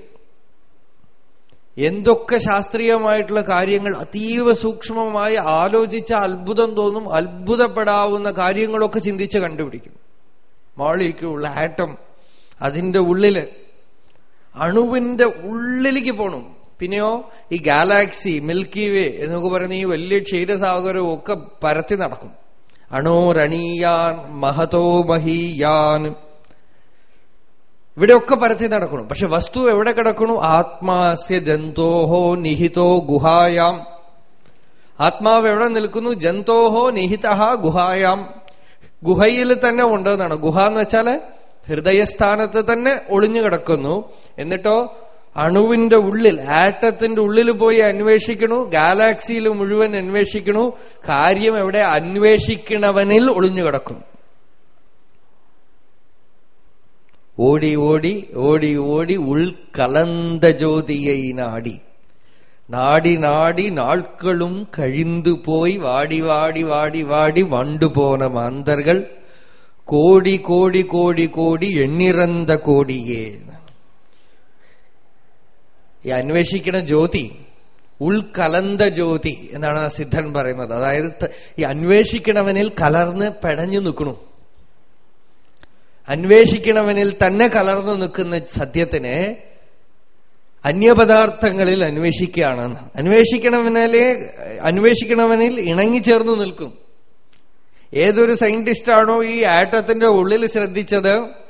എന്തൊക്കെ ശാസ്ത്രീയമായിട്ടുള്ള കാര്യങ്ങൾ അതീവ സൂക്ഷ്മമായി ആലോചിച്ച അത്ഭുതം തോന്നും അത്ഭുതപ്പെടാവുന്ന കാര്യങ്ങളൊക്കെ ചിന്തിച്ച് കണ്ടുപിടിക്കും. മോളിക്കുള്ള ആറ്റം അതിന്റെ ഉള്ളിൽ അണുവിന്റെ ഉള്ളിലേക്ക് പോണു. പിന്നെയോ ഈ ഗാലാക്സി മിൽക്കി വേ എന്നൊക്കെ പറയുന്ന ഈ വലിയ ക്ഷീരസാഗരവും ഒക്കെ പരത്തി നടക്കും. അണോരണീയാൻ മഹതോ മഹീയാൻ. ഇവിടെയൊക്കെ പരത്തി നടക്കണം പക്ഷെ വസ്തു എവിടെ കിടക്കണു ആത്മാസ്യ ജന്തോഹോ നിഹിതോ ഗുഹായാം. ആത്മാവ് എവിടെ നിൽക്കുന്നു? ജന്തോഹോ നിഹിത ഗുഹായാം. ഗുഹയിൽ തന്നെ ഉണ്ടെന്നാണ്. ഗുഹ എന്ന് വെച്ചാൽ ഹൃദയസ്ഥാനത്ത് തന്നെ ഒളിഞ്ഞു കിടക്കുന്നു. എന്നിട്ടോ അണുവിന്റെ ഉള്ളിൽ ആറ്റത്തിന്റെ ഉള്ളിൽ പോയി അന്വേഷിക്കണു ഗാലാക്സിയിൽ മുഴുവൻ അന്വേഷിക്കണു കാര്യം എവിടെ അന്വേഷിക്കണവനിൽ ഒളിഞ്ഞു കിടക്കുന്നു ഓടി ഓടി ഓടി ஓடி உள் கலந்த നാടി നാടി நாடி நாடி நாட்களும் கழிந்து വാടി വാടി വാടി வாடி வாடி வண்டு போன மாந்தர்கள் கோடி கோடி கோடி கோடி ഈ അന്വേഷിക്കുന്ന ജ്യോതി ഉൾകലന്ത ജ്യോതി എന്നാണ് ആ സിദ്ധൻ പറയുന്നത്. അതായത് ഈ അന്വേഷിക്കണവനിൽ കലർന്ന് പെടഞ്ഞു നിൽക്കണു. അന്വേഷിക്കണവനിൽ തന്നെ കലർന്നു നിൽക്കുന്ന സത്യത്തിനെ അന്യപദാർത്ഥങ്ങളിൽ അന്വേഷിക്കുകയാണ്. അന്വേഷിക്കണവനെ അന്വേഷിക്കണവനിൽ ഇണങ്ങിച്ചേർന്ന് നിൽക്കും. ഏതൊരു സയന്റിസ്റ്റാണോ ഈ ആറ്റത്തിന്റെ ഉള്ളിൽ ശ്രദ്ധിച്ചത്?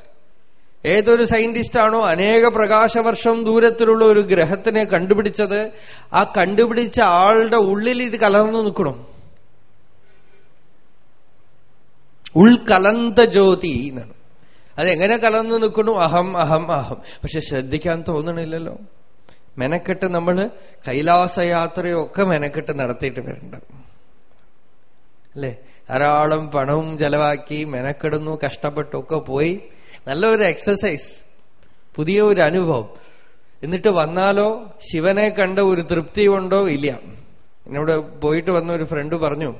ഏതൊരു സയന്റിസ്റ്റാണോ അനേക പ്രകാശവർഷം ദൂരത്തിലുള്ള ഒരു ഗ്രഹത്തിനെ കണ്ടുപിടിച്ചത് ആ കണ്ടുപിടിച്ച ആളുടെ ഉള്ളിൽ ഇത് കലർന്നു നിൽക്കണം. ഉൾകലന്ത ജ്യോതി എന്നാണ്. അതെങ്ങനെ കലർന്നു നിൽക്കണു അഹം അഹം അഹം. പക്ഷെ ശ്രദ്ധിക്കാൻ തോന്നണില്ലല്ലോ. മെനക്കെട്ട് നമ്മൾ കൈലാസയാത്രയൊക്കെ മെനക്കെട്ട് നടത്തിയിട്ട് വരണ്ട. അല്ലേ? ധാരാളം പണവും ചെലവാക്കി മെനക്കെടുന്നു കഷ്ടപ്പെട്ടൊക്കെ പോയി നല്ലൊരു എക്സസൈസ് പുതിയ ഒരു അനുഭവം. എന്നിട്ട് വന്നാലോ ശിവനെ കണ്ട ഒരു തൃപ്തി ഉണ്ടോ ഇല്ല. എന്നോട് പോയിട്ട് വന്ന ഒരു ഫ്രണ്ട് പറഞ്ഞു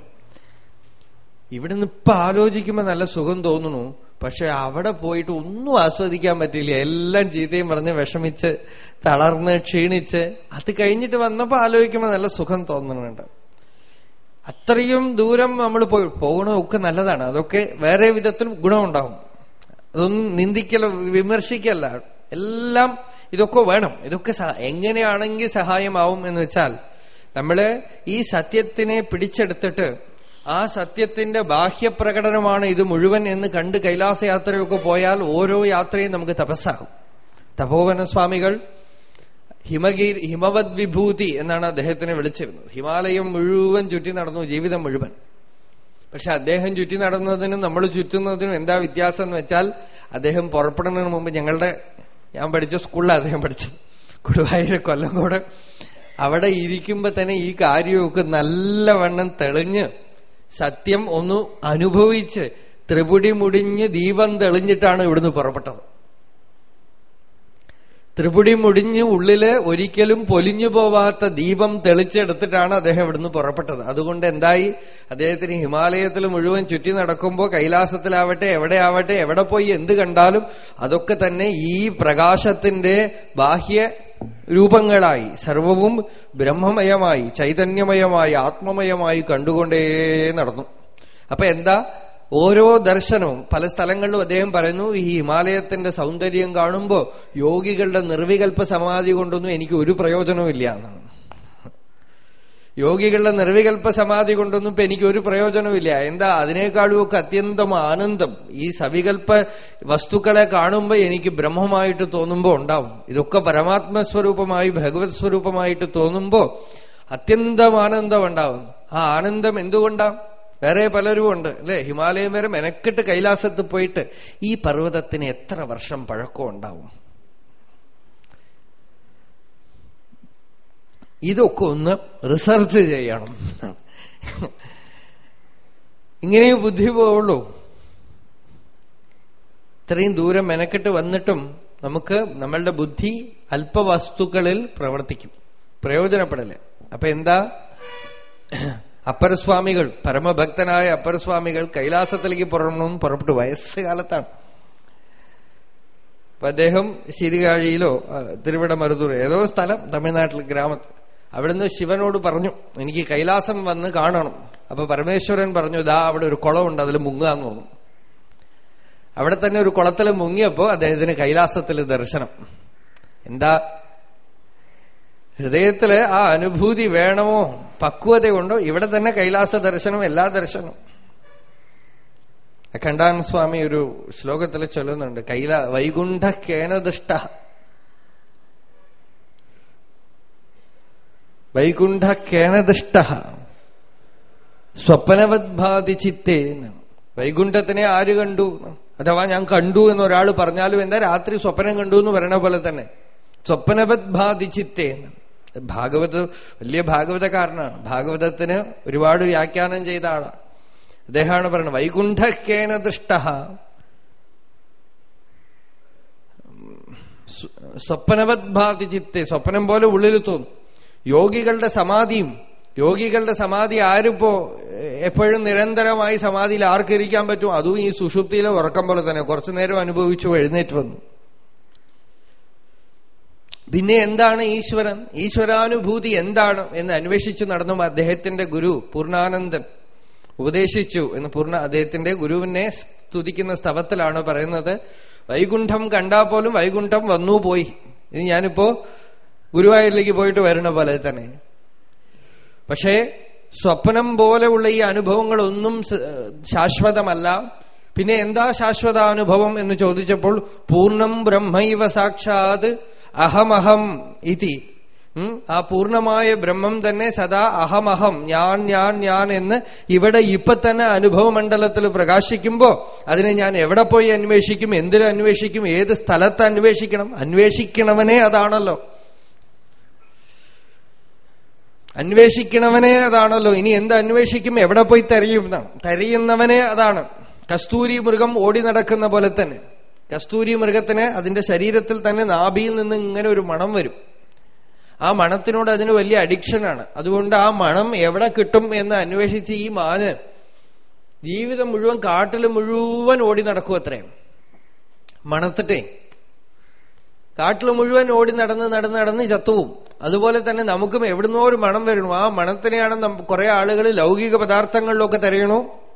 ഇവിടുന്ന് ഇപ്പൊ ആലോചിക്കുമ്പോ നല്ല സുഖം തോന്നുന്നു. പക്ഷെ അവിടെ പോയിട്ട് ഒന്നും ആസ്വദിക്കാൻ പറ്റില്ല. എല്ലാം ചീത്തയും പറഞ്ഞ് വിഷമിച്ച് തളർന്ന് ക്ഷീണിച്ച് അത് കഴിഞ്ഞിട്ട് വന്നപ്പോ ആലോചിക്കുമ്പോ നല്ല സുഖം തോന്നുന്നുണ്ട്. അത്രയും ദൂരം നമ്മൾ പോയി പോകണമൊക്കെ നല്ലതാണ്. അതൊക്കെ വേറെ വിധത്തിൽ ഗുണമുണ്ടാവും. അതൊന്നും നിന്ദിക്കല വിമർശിക്കല്ല. എല്ലാം ഇതൊക്കെ വേണം. ഇതൊക്കെ എങ്ങനെയാണെങ്കിൽ സഹായമാവും എന്ന് വെച്ചാൽ നമ്മൾ ഈ സത്യത്തിനെ പിടിച്ചെടുത്തിട്ട് ആ സത്യത്തിന്റെ ബാഹ്യപ്രകടനമാണ് ഇത് മുഴുവൻ എന്ന് കണ്ട് കൈലാസയാത്രയൊക്കെ പോയാൽ ഓരോ യാത്രയും നമുക്ക് തപസ്സാകും. തപോവന സ്വാമികൾ ഹിമഗീർ ഹിമവത് വിഭൂതി എന്നാണ് അദ്ദേഹത്തിനെ വിളിച്ചിരുന്നത്. ഹിമാലയം മുഴുവൻ ചുറ്റി നടന്നു ജീവിതം മുഴുവൻ. പക്ഷെ അദ്ദേഹം ചുറ്റി നടന്നതിനും നമ്മൾ ചുറ്റുന്നതിനും എന്താ വ്യത്യാസം എന്ന് വെച്ചാൽ അദ്ദേഹം പുറപ്പെടുന്നതിന് മുമ്പ് ഞങ്ങളുടെ ഞാൻ പഠിച്ച സ്കൂളിലാണ് അദ്ദേഹം പഠിച്ചത്. കൊടുവായൂർ കൊല്ലംകോട് അവിടെ ഇരിക്കുമ്പോ തന്നെ ഈ കാര്യമൊക്കെ നല്ലവണ്ണം തെളിഞ്ഞ് സത്യം ഒന്ന് അനുഭവിച്ച് ത്രിപുടി മുടിഞ്ഞ് ദീപം തെളിഞ്ഞിട്ടാണ് ഇവിടുന്ന് പുറപ്പെട്ടത്. ത്രിപുടി മുടിഞ്ഞ് ഉള്ളിൽ ഒരിക്കലും പൊലിഞ്ഞു പോവാത്ത ദീപം തെളിച്ചെടുത്തിട്ടാണ് അദ്ദേഹം ഇവിടുന്ന് പുറപ്പെട്ടത്. അതുകൊണ്ട് എന്തായി? അദ്ദേഹത്തിന് ഹിമാലയത്തിൽ മുഴുവൻ ചുറ്റി നടക്കുമ്പോൾ കൈലാസത്തിലാവട്ടെ എവിടെ ആവട്ടെ എവിടെ പോയി എന്ത് കണ്ടാലും അതൊക്കെ തന്നെ ഈ പ്രകാശത്തിന്റെ ബാഹ്യ രൂപങ്ങളായി സർവവും ബ്രഹ്മമയമായി ചൈതന്യമയമായി ആത്മമയമായി കണ്ടുകൊണ്ടേ നടന്നു. അപ്പൊ എന്താ? ഓരോ ദർശനവും പല സ്ഥലങ്ങളിലും അദ്ദേഹം പറയുന്നു ഈ ഹിമാലയത്തിന്റെ സൗന്ദര്യം കാണുമ്പോൾ യോഗികളുടെ നിർവികൽപ്പ സമാധി കൊണ്ടൊന്നും എനിക്ക് ഒരു പ്രയോജനവും ഇല്ല എന്നാണ്. യോഗികളുടെ നിർവികൽപ്പ സമാധി കൊണ്ടൊന്നും ഇപ്പൊ എനിക്ക് ഒരു പ്രയോജനമില്ല എന്താ? അതിനേക്കാളും ഒക്കെ അത്യന്തം ആനന്ദം ഈ സവികൽപ്പ വസ്തുക്കളെ കാണുമ്പോൾ എനിക്ക് ബ്രഹ്മമായിട്ട് തോന്നുമ്പോൾ ഉണ്ടാവും. ഇതൊക്കെ പരമാത്മ സ്വരൂപമായി ഭഗവത് സ്വരൂപമായിട്ട് തോന്നുമ്പോൾ അത്യന്തം ആനന്ദം ഉണ്ടാവും. ആ ആനന്ദം എന്തുകൊണ്ടാ? വേറെ പലരും ഉണ്ട് അല്ലെ? ഹിമാലയം വരെ മെനക്കെട്ട് കൈലാസത്ത് പോയിട്ട് ഈ പർവതത്തിന് എത്ര വർഷം പഴക്കം ഉണ്ടാവും? ഇതൊക്കെ ഒന്ന് റിസർച്ച് ചെയ്യണം. ഇങ്ങനെ ബുദ്ധി പോവുള്ളൂ. ഇത്രയും ദൂരം മെനക്കെട്ട് വന്നിട്ടും നമുക്ക് നമ്മളുടെ ബുദ്ധി അല്പവസ്തുക്കളിൽ പ്രവർത്തിക്കും. പ്രയോജനപ്പെടൽ. അപ്പൊ എന്താ? അപ്പരസ്വാമികൾ പരമഭക്തനായ അപ്പരസ്വാമികൾ കൈലാസത്തിലേക്ക് പുറണമെന്ന് പുറപ്പെട്ടു വയസ്സുകാലത്താണ്. അപ്പൊ അദ്ദേഹം ശിരികാഴിയിലോ തിരുവിടമരുതൂർ ഏതോ സ്ഥലം തമിഴ്നാട്ടിൽ ഗ്രാമത്തിൽ അവിടുന്ന് ശിവനോട് പറഞ്ഞു എനിക്ക് കൈലാസം വന്ന് കാണണം. അപ്പൊ പരമേശ്വരൻ പറഞ്ഞു ഇതാ അവിടെ ഒരു കുളമുണ്ട് അതിൽ മുങ്ങാന്ന് തോന്നും അവിടെ തന്നെ ഒരു കുളത്തിൽ മുങ്ങിയപ്പോ അദ്ദേഹത്തിന് കൈലാസത്തിൽ ദർശനം. എന്താ ഹൃദയത്തിൽ ആ അനുഭൂതി വേണമോ പക്വതയുണ്ടോ ഇവിടെ തന്നെ കൈലാസ ദർശനം എല്ലാ ദർശനവും അഖണ്ഡാനന്ദ സ്വാമി ഒരു ശ്ലോകത്തിൽ ചൊല്ലുന്നുണ്ട് കൈല വൈകുണ്ഠ കേനദുഷ്ട. വൈകുണ്ഠ കേനദുഷ്ട. സ്വപ്നവദ്ഭാതി ചിത്തേ വൈകുണ്ഠത്തിനെ ആര് കണ്ടു? അഥവാ ഞാൻ കണ്ടു എന്ന് ഒരാൾ പറഞ്ഞാലും എന്താ രാത്രി സ്വപ്നം കണ്ടു എന്ന് പറയണ പോലെ തന്നെ. സ്വപ്നവദ്ഭാതി ചിത്തേ ഭാഗവത വലിയ ഭാഗവതക്കാരനാണ് ഭാഗവതത്തിന് ഒരുപാട് വ്യാഖ്യാനം ചെയ്ത ആളാണ് അദ്ദേഹമാണ് പറയുന്നത് വൈകുണ്ഠക്കേന ദൃഷ്ട. സ്വപ്നവദ്ഭാതി ചിത്തെ സ്വപ്നം പോലെ ഉള്ളിൽ തോന്നും. യോഗികളുടെ സമാധിയും യോഗികളുടെ സമാധി ആരിപ്പോ എപ്പോഴും നിരന്തരമായി സമാധിയിൽ ആർക്കിരിക്കാൻ പറ്റും? അതും ഈ സുഷുപ്തിയിലെ ഉറക്കം പോലെ തന്നെ കുറച്ചു നേരം അനുഭവിച്ചു എഴുന്നേറ്റ് വന്നു. പിന്നെ എന്താണ് ഈശ്വരൻ? ഈശ്വരാനുഭൂതി എന്താണ്? എന്ന് അന്വേഷിച്ചു നടന്നു അദ്ദേഹത്തിന്റെ ഗുരു പൂർണാനന്ദൻ ഉപദേശിച്ചു എന്ന് പൂർണ അദ്ദേഹത്തിന്റെ ഗുരുവിനെ സ്തുതിക്കുന്ന സ്തവത്തിലാണ് പറയുന്നത്. വൈകുണ്ഠം കണ്ടാൽ പോലും വൈകുണ്ഠം വന്നു പോയി. ഇത് ഞാനിപ്പോ ഗുരുവായൂരിലേക്ക് പോയിട്ട് വരണ പോലെ തന്നെ. പക്ഷേ സ്വപ്നം പോലെയുള്ള ഈ അനുഭവങ്ങളൊന്നും ശാശ്വതമല്ല. പിന്നെ എന്താ ശാശ്വതാനുഭവം എന്ന് ചോദിച്ചപ്പോൾ പൂർണം ബ്രഹ്മൈവ സാക്ഷാത് അഹമഹം ഇതി. ആ പൂർണമായ ബ്രഹ്മം തന്നെ സദാ അഹമഹം ഞാൻ ഞാൻ ഞാൻ എന്ന് ഇവിടെ ഇപ്പൊ തന്നെ അനുഭവ മണ്ഡലത്തിൽ പ്രകാശിക്കുമ്പോ അതിനെ ഞാൻ എവിടെ പോയി അന്വേഷിക്കും എന്തിൽ അന്വേഷിക്കും ഏത് സ്ഥലത്ത് അന്വേഷിക്കണം അന്വേഷിക്കണവനെ അതാണല്ലോ. അന്വേഷിക്കണവനെ അതാണല്ലോ ഇനി എന്ത് അന്വേഷിക്കും എവിടെ പോയി തെരയും തെരയുന്നവനെ അതാണ്. കസ്തൂരി മൃഗം ഓടി നടക്കുന്ന പോലെ തന്നെ. കസ്തൂരി മൃഗത്തിന് അതിന്റെ ശരീരത്തിൽ തന്നെ നാഭിയിൽ നിന്ന് ഇങ്ങനെ ഒരു മണം വരും. ആ മണത്തിനോട് അതിന് വലിയ അഡിക്ഷനാണ് അതുകൊണ്ട് ആ മണം എവിടെ കിട്ടും എന്ന് അന്വേഷിച്ച് ഈ മാന് ജീവിതം മുഴുവൻ കാട്ടിൽ മുഴുവൻ ഓടി നടക്കും അത്രയും. മണത്തിട്ടേ. കാട്ടിൽ മുഴുവൻ ഓടി നടന്ന് നടന്ന് നടന്ന് ചത്തുവും അതുപോലെ തന്നെ നമുക്കും എവിടുന്നോ ഒരു മണം വരണു. ആ മണത്തിനെയാണ് കുറെ ആളുകൾ ലൗകിക പദാർത്ഥങ്ങളിലൊക്കെ തിരയണു.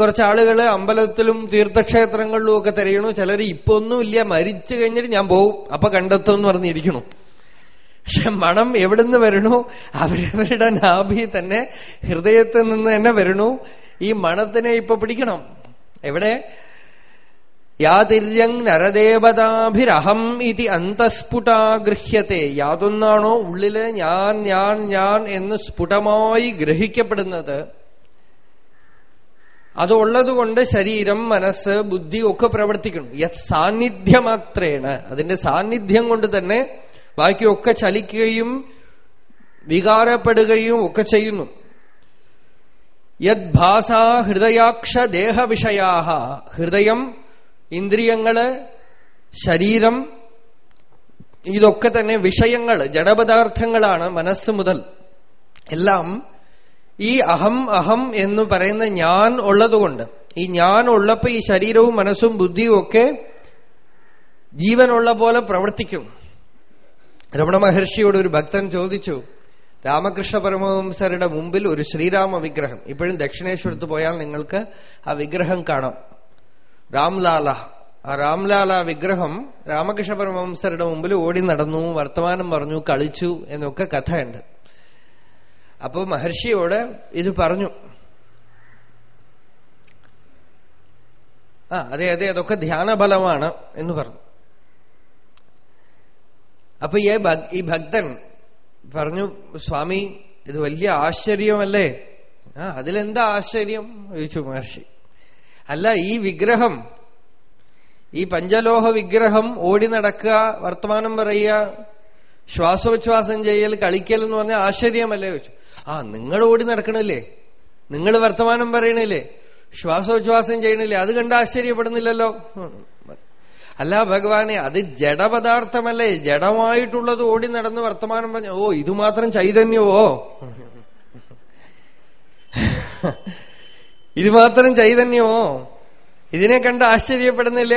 കുറച്ച് ആളുകൾ അമ്പലത്തിലും തീർത്ഥക്ഷേത്രങ്ങളിലും ഒക്കെ തിരയണു ചിലർ ഇപ്പൊ ഒന്നുമില്ല മരിച്ചു കഴിഞ്ഞിട്ട് ഞാൻ പോവും. അപ്പൊ കണ്ടെത്തും എന്ന് പറഞ്ഞിരിക്കണു പക്ഷെ മണം എവിടുന്ന് വരണു? അവരവരുടെ നാഭി തന്നെ ഹൃദയത്തിൽ നിന്ന് തന്നെ വരണു. ഈ മണത്തിനെ ഇപ്പൊ പിടിക്കണം. എവിടെ? യാതിര്യങ് നരദേവതാഭിരഹം ഇതി അന്തസ്ഫുടാഗൃഹ്യത്തെ യാതൊന്നാണോ ഉള്ളിൽ ഞാൻ ഞാൻ ഞാൻ എന്ന് സ്ഫുടമായി ഗ്രഹിക്കപ്പെടുന്നത്? അതുള്ളതുകൊണ്ട് ശരീരം മനസ്സ് ബുദ്ധി ഒക്കെ പ്രവർത്തിക്കണം. യത് സാന്നിധ്യമാത്രേണ്. അതിന്റെ സാന്നിധ്യം കൊണ്ട് തന്നെ ബാക്കിയൊക്കെ ചലിക്കുകയും വികാരപ്പെടുകയും ഒക്കെ ചെയ്യുന്നു. യത് ഭാസ ഹൃദയാക്ഷ ദേഹവിഷയാഹ. ഹൃദയം ഇന്ദ്രിയങ്ങൾ ശരീരം ഇതൊക്കെ തന്നെ വിഷയങ്ങൾ ജഡപദാർത്ഥങ്ങളാണ് മനസ്സ് മുതൽ. എല്ലാം ഈ അഹം അഹം എന്ന് പറയുന്ന ഞാൻ ഉള്ളതുകൊണ്ട് ഈ ഞാൻ ഉള്ളപ്പോ ഈ ശരീരവും മനസ്സും ബുദ്ധിയും ഒക്കെ ജീവനുള്ള പോലെ പ്രവർത്തിക്കും. രമണ മഹർഷിയോട് ഒരു ഭക്തൻ ചോദിച്ചു രാമകൃഷ്ണ പരമഹംസരുടെ മുമ്പിൽ ഒരു ശ്രീരാമ വിഗ്രഹം ഇപ്പോഴും ദക്ഷിണേശ്വരത്ത് പോയാൽ നിങ്ങൾക്ക് ആ വിഗ്രഹം കാണാം. രാംലാല. ആ രാംലാല വിഗ്രഹം രാമകൃഷ്ണ പരമഹംസരുടെ മുമ്പിൽ ഓടി നടന്നു വർത്തമാനം പറഞ്ഞു കളിച്ചു എന്നൊക്കെ കഥയുണ്ട്. അപ്പൊ മഹർഷിയോട് ഇത് പറഞ്ഞു. ആ അതെ അതെ അതൊക്കെ ധ്യാനഫലമാണ് എന്ന് പറഞ്ഞു. അപ്പൊ ഈ ഭക്തൻ പറഞ്ഞു സ്വാമി ഇത് വലിയ ആശ്ചര്യമല്ലേ? ആ അതിലെന്താ ആശ്ചര്യം? ചോദിച്ചു മഹർഷി. അല്ല ഈ വിഗ്രഹം ഈ പഞ്ചലോഹ വിഗ്രഹം ഓടി നടക്കുക വർത്തമാനം പറയുക ശ്വാസോച്ഛ്വാസം ചെയ്യൽ കളിക്കൽ എന്ന് പറഞ്ഞാൽ ആശ്ചര്യമല്ലേ? ചോദിച്ചു. ആ നിങ്ങൾ ഓടി നടക്കണില്ലേ? നിങ്ങൾ വർത്തമാനം പറയണില്ലേ? ശ്വാസോച്ഛ്വാസം ചെയ്യണില്ലേ? അത് കണ്ട് ആശ്ചര്യപ്പെടുന്നില്ലല്ലോ? അല്ല ഭഗവാനെ അത് ജഡപദാർത്ഥമല്ലേ. ജഡമായിട്ടുള്ളത് ഓടി നടന്ന് വർത്തമാനം പറഞ്ഞ ഓ ഇത് മാത്രം ചൈതന്യമോ? ഇത് മാത്രം ചൈതന്യമോ? ഇതിനെ കണ്ട് ആശ്ചര്യപ്പെടുന്നില്ല?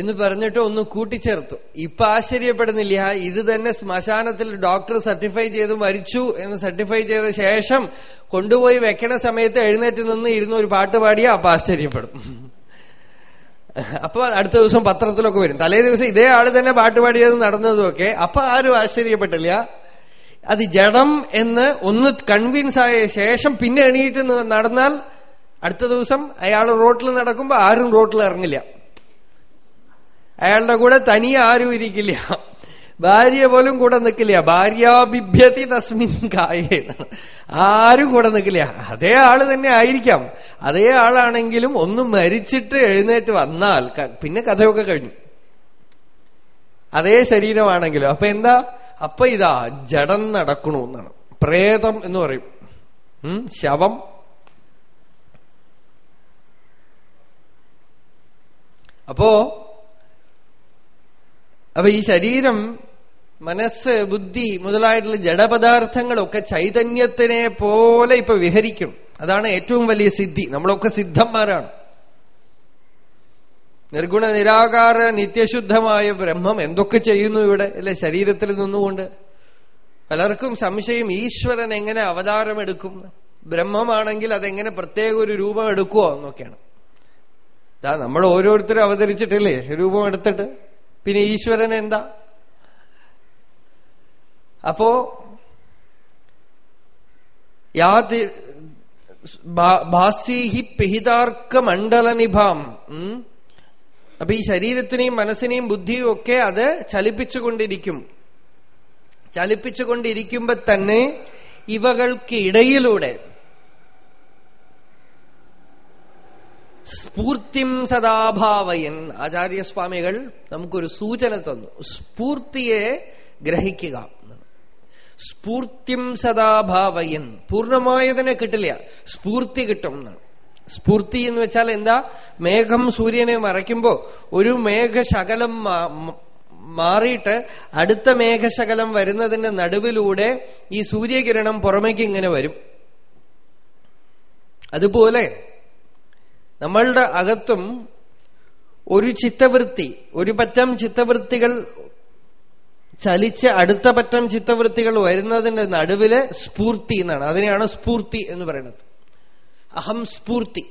എന്ന് പറഞ്ഞിട്ട് ഒന്ന് കൂട്ടിച്ചേർത്തു. ഇപ്പൊ ആശ്ചര്യപ്പെടുന്നില്ല ഇത് തന്നെ ശ്മശാനത്തിൽ ഡോക്ടർ സർട്ടിഫൈ ചെയ്ത് മരിച്ചു എന്ന് സർട്ടിഫൈ ചെയ്ത ശേഷം കൊണ്ടുപോയി വെക്കണ സമയത്ത് എഴുന്നേറ്റ് നിന്ന് ഇരുന്ന് ഒരു പാട്ട് പാടിയാ അപ്പൊ ആശ്ചര്യപ്പെടും. അപ്പൊ അടുത്ത ദിവസം പത്രത്തിലൊക്കെ വരും. തലേ ദിവസം ഇതേ ആൾ തന്നെ പാട്ട് പാടിയത് നടന്നതുമൊക്കെ. അപ്പൊ ആരും ആശ്ചര്യപ്പെട്ടില്ല. അത് ജഡം എന്ന് ഒന്ന് കൺവിൻസ് ആയ ശേഷം പിന്നെ എണീറ്റ് നടന്നാൽ അടുത്ത ദിവസം അയാൾ റോട്ടിൽ നടക്കുമ്പോ ആരും റോട്ടിൽ ഇറങ്ങില്ല. അയാളുടെ കൂടെ തനിയെ ആരും ഇരിക്കില്ല. ഭാര്യ പോലും കൂടെ നിൽക്കില്ല ഭാര്യാബിഭ്യതി തസ്മിൻ കായേ. ആരും കൂടെ നിൽക്കില്ല അതേ ആൾ തന്നെ ആയിരിക്കാം. അതേ ആളാണെങ്കിലും ഒന്ന് മരിച്ചിട്ട് എഴുന്നേറ്റ് വന്നാൽ പിന്നെ കഥയൊക്കെ കഴിഞ്ഞു. അതേ ശരീരമാണെങ്കിലും. അപ്പൊ എന്താ? അപ്പൊ ഇതാ ജഡം നടക്കണു എന്നാണ്. പ്രേതം എന്ന് പറയും. ശവം. അപ്പോ അപ്പൊ ഈ ശരീരം മനസ്സ് ബുദ്ധി മുതലായിട്ടുള്ള ജഡപദാർത്ഥങ്ങളൊക്കെ ചൈതന്യത്തിനെ പോലെ ഇപ്പൊ വിഹരിക്കും. അതാണ് ഏറ്റവും വലിയ സിദ്ധി. നമ്മളൊക്കെ സിദ്ധന്മാരാണ്. നിർഗുണ നിരാകാര നിത്യശുദ്ധമായ ബ്രഹ്മം എന്തൊക്കെ ചെയ്യുന്നു ഇവിടെ? അല്ലെ ശരീരത്തിൽ നിന്നുകൊണ്ട്. പലർക്കും സംശയം ഈശ്വരൻ എങ്ങനെ അവതാരം എടുക്കും ബ്രഹ്മമാണെങ്കിൽ അതെങ്ങനെ പ്രത്യേക ഒരു രൂപം എടുക്കുവോ എന്നൊക്കെയാണ്. നമ്മൾ ഓരോരുത്തരും അവതരിച്ചിട്ടില്ലേ രൂപം എടുത്തിട്ട്? പിന്നെ ഈശ്വരൻ എന്താ? അപ്പോ യാത് ഭാസ്യഹി പിഹിതാർക്ക മണ്ഡലനിഭാം. അപ്പൊ ഈ ശരീരത്തിനെയും മനസ്സിനെയും ബുദ്ധിയും ഒക്കെ അത് ചലിപ്പിച്ചുകൊണ്ടിരിക്കും. ചലിപ്പിച്ചുകൊണ്ടിരിക്കുമ്പോ തന്നെ ഇവകൾക്ക് ഇടയിലൂടെ സ്ഫൂർത്തിം സദാഭാവയൻ. ആചാര്യസ്വാമികൾ നമുക്കൊരു സൂചന തന്നു. സ്ഫൂർത്തിയെ ഗ്രഹിക്കുക. സ്ഫൂർത്തിം സദാഭാവയൻ. പൂർണമായതിനെ കിട്ടില്ല. സ്ഫൂർത്തി കിട്ടും എന്നാണ് സ്ഫൂർത്തി എന്ന് വെച്ചാൽ എന്താ? മേഘം സൂര്യനെ മറയ്ക്കുമ്പോ ഒരു മേഘശകലം മാറിയിട്ട് അടുത്ത മേഘശകലം വരുന്നതിന്റെ നടുവിലൂടെ ഈ സൂര്യകിരണം പുറമേക്ക് ഇങ്ങനെ വരും. അതുപോലെ നമ്മളുടെ അകത്തും ഒരു ചിത്തവൃത്തി ഒരു പറ്റം ചിത്തവൃത്തികൾ ചലിച്ച് അടുത്ത പറ്റം ചിത്തവൃത്തികൾ വരുന്നതിന്റെ നടുവിൽ സ്ഫൂർത്തി എന്നാണ്. അതിനെയാണ് സ്ഫൂർത്തി എന്ന് പറയുന്നത്. അഹം സ്ഫൂർത്തി.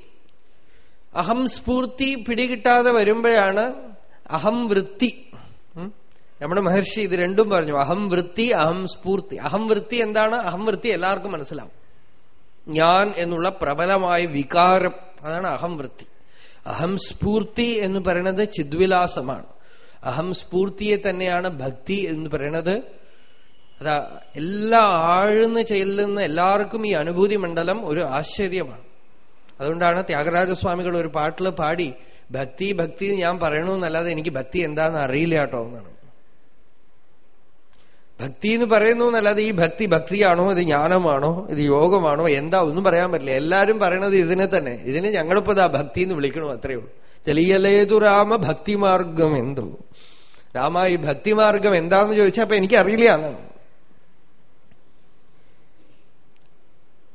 അഹം സ്ഫൂർത്തി പിടികിട്ടാതെ വരുമ്പോഴാണ് അഹം വൃത്തി. നമ്മുടെ മഹർഷി ഇത് രണ്ടും പറഞ്ഞു. അഹം വൃത്തി അഹം സ്ഫൂർത്തി. അഹം വൃത്തി എന്താണ്? അഹം വൃത്തി എല്ലാവർക്കും മനസ്സിലാവും. ഞാൻ എന്നുള്ള പ്രബലമായ വികാരം. അതാണ് അഹം വൃത്തി. അഹം സ്ഫൂർത്തി എന്ന് പറയുന്നത് ചിദ്വിലാസമാണ്. അഹം സ്ഫൂർത്തിയെ തന്നെയാണ് ഭക്തി എന്ന് പറയുന്നത് അതാ എല്ലാ ആഴ്ന്ന് ചെല്ലുന്ന എല്ലാവർക്കും ഈ അനുഭൂതി മണ്ഡലം ഒരു ആശ്ചര്യമാണ്. അതുകൊണ്ടാണ് ത്യാഗരാജസ്വാമികൾ ഒരു പാട്ടിൽ പാടി ഭക്തി ഭക്തി ഞാൻ പറയണമെന്നല്ലാതെ എനിക്ക് ഭക്തി എന്താന്ന് അറിയില്ല കേട്ടോ എന്നാണ്. ഭക്തി എന്ന് പറയുന്നു എന്നല്ലാതെ ഈ ഭക്തി ഭക്തിയാണോ? ഇത് ജ്ഞാനമാണോ? ഇത് യോഗമാണോ? എന്താ? ഒന്നും പറയാൻ പറ്റില്ല. എല്ലാരും പറയണത് ഇതിനെ തന്നെ. ഇതിനെ ഞങ്ങളിപ്പോ ഇതാ ഭക്തി എന്ന് വിളിക്കണു അത്രയേ ഉള്ളൂ. തെളിയലേതു രാമ ഭക്തിമാർഗം എന്തോ? രാമ ഈ ഭക്തിമാർഗം എന്താന്ന് ചോദിച്ചാ അപ്പൊ എനിക്കറിയില്ല എന്നാണ്.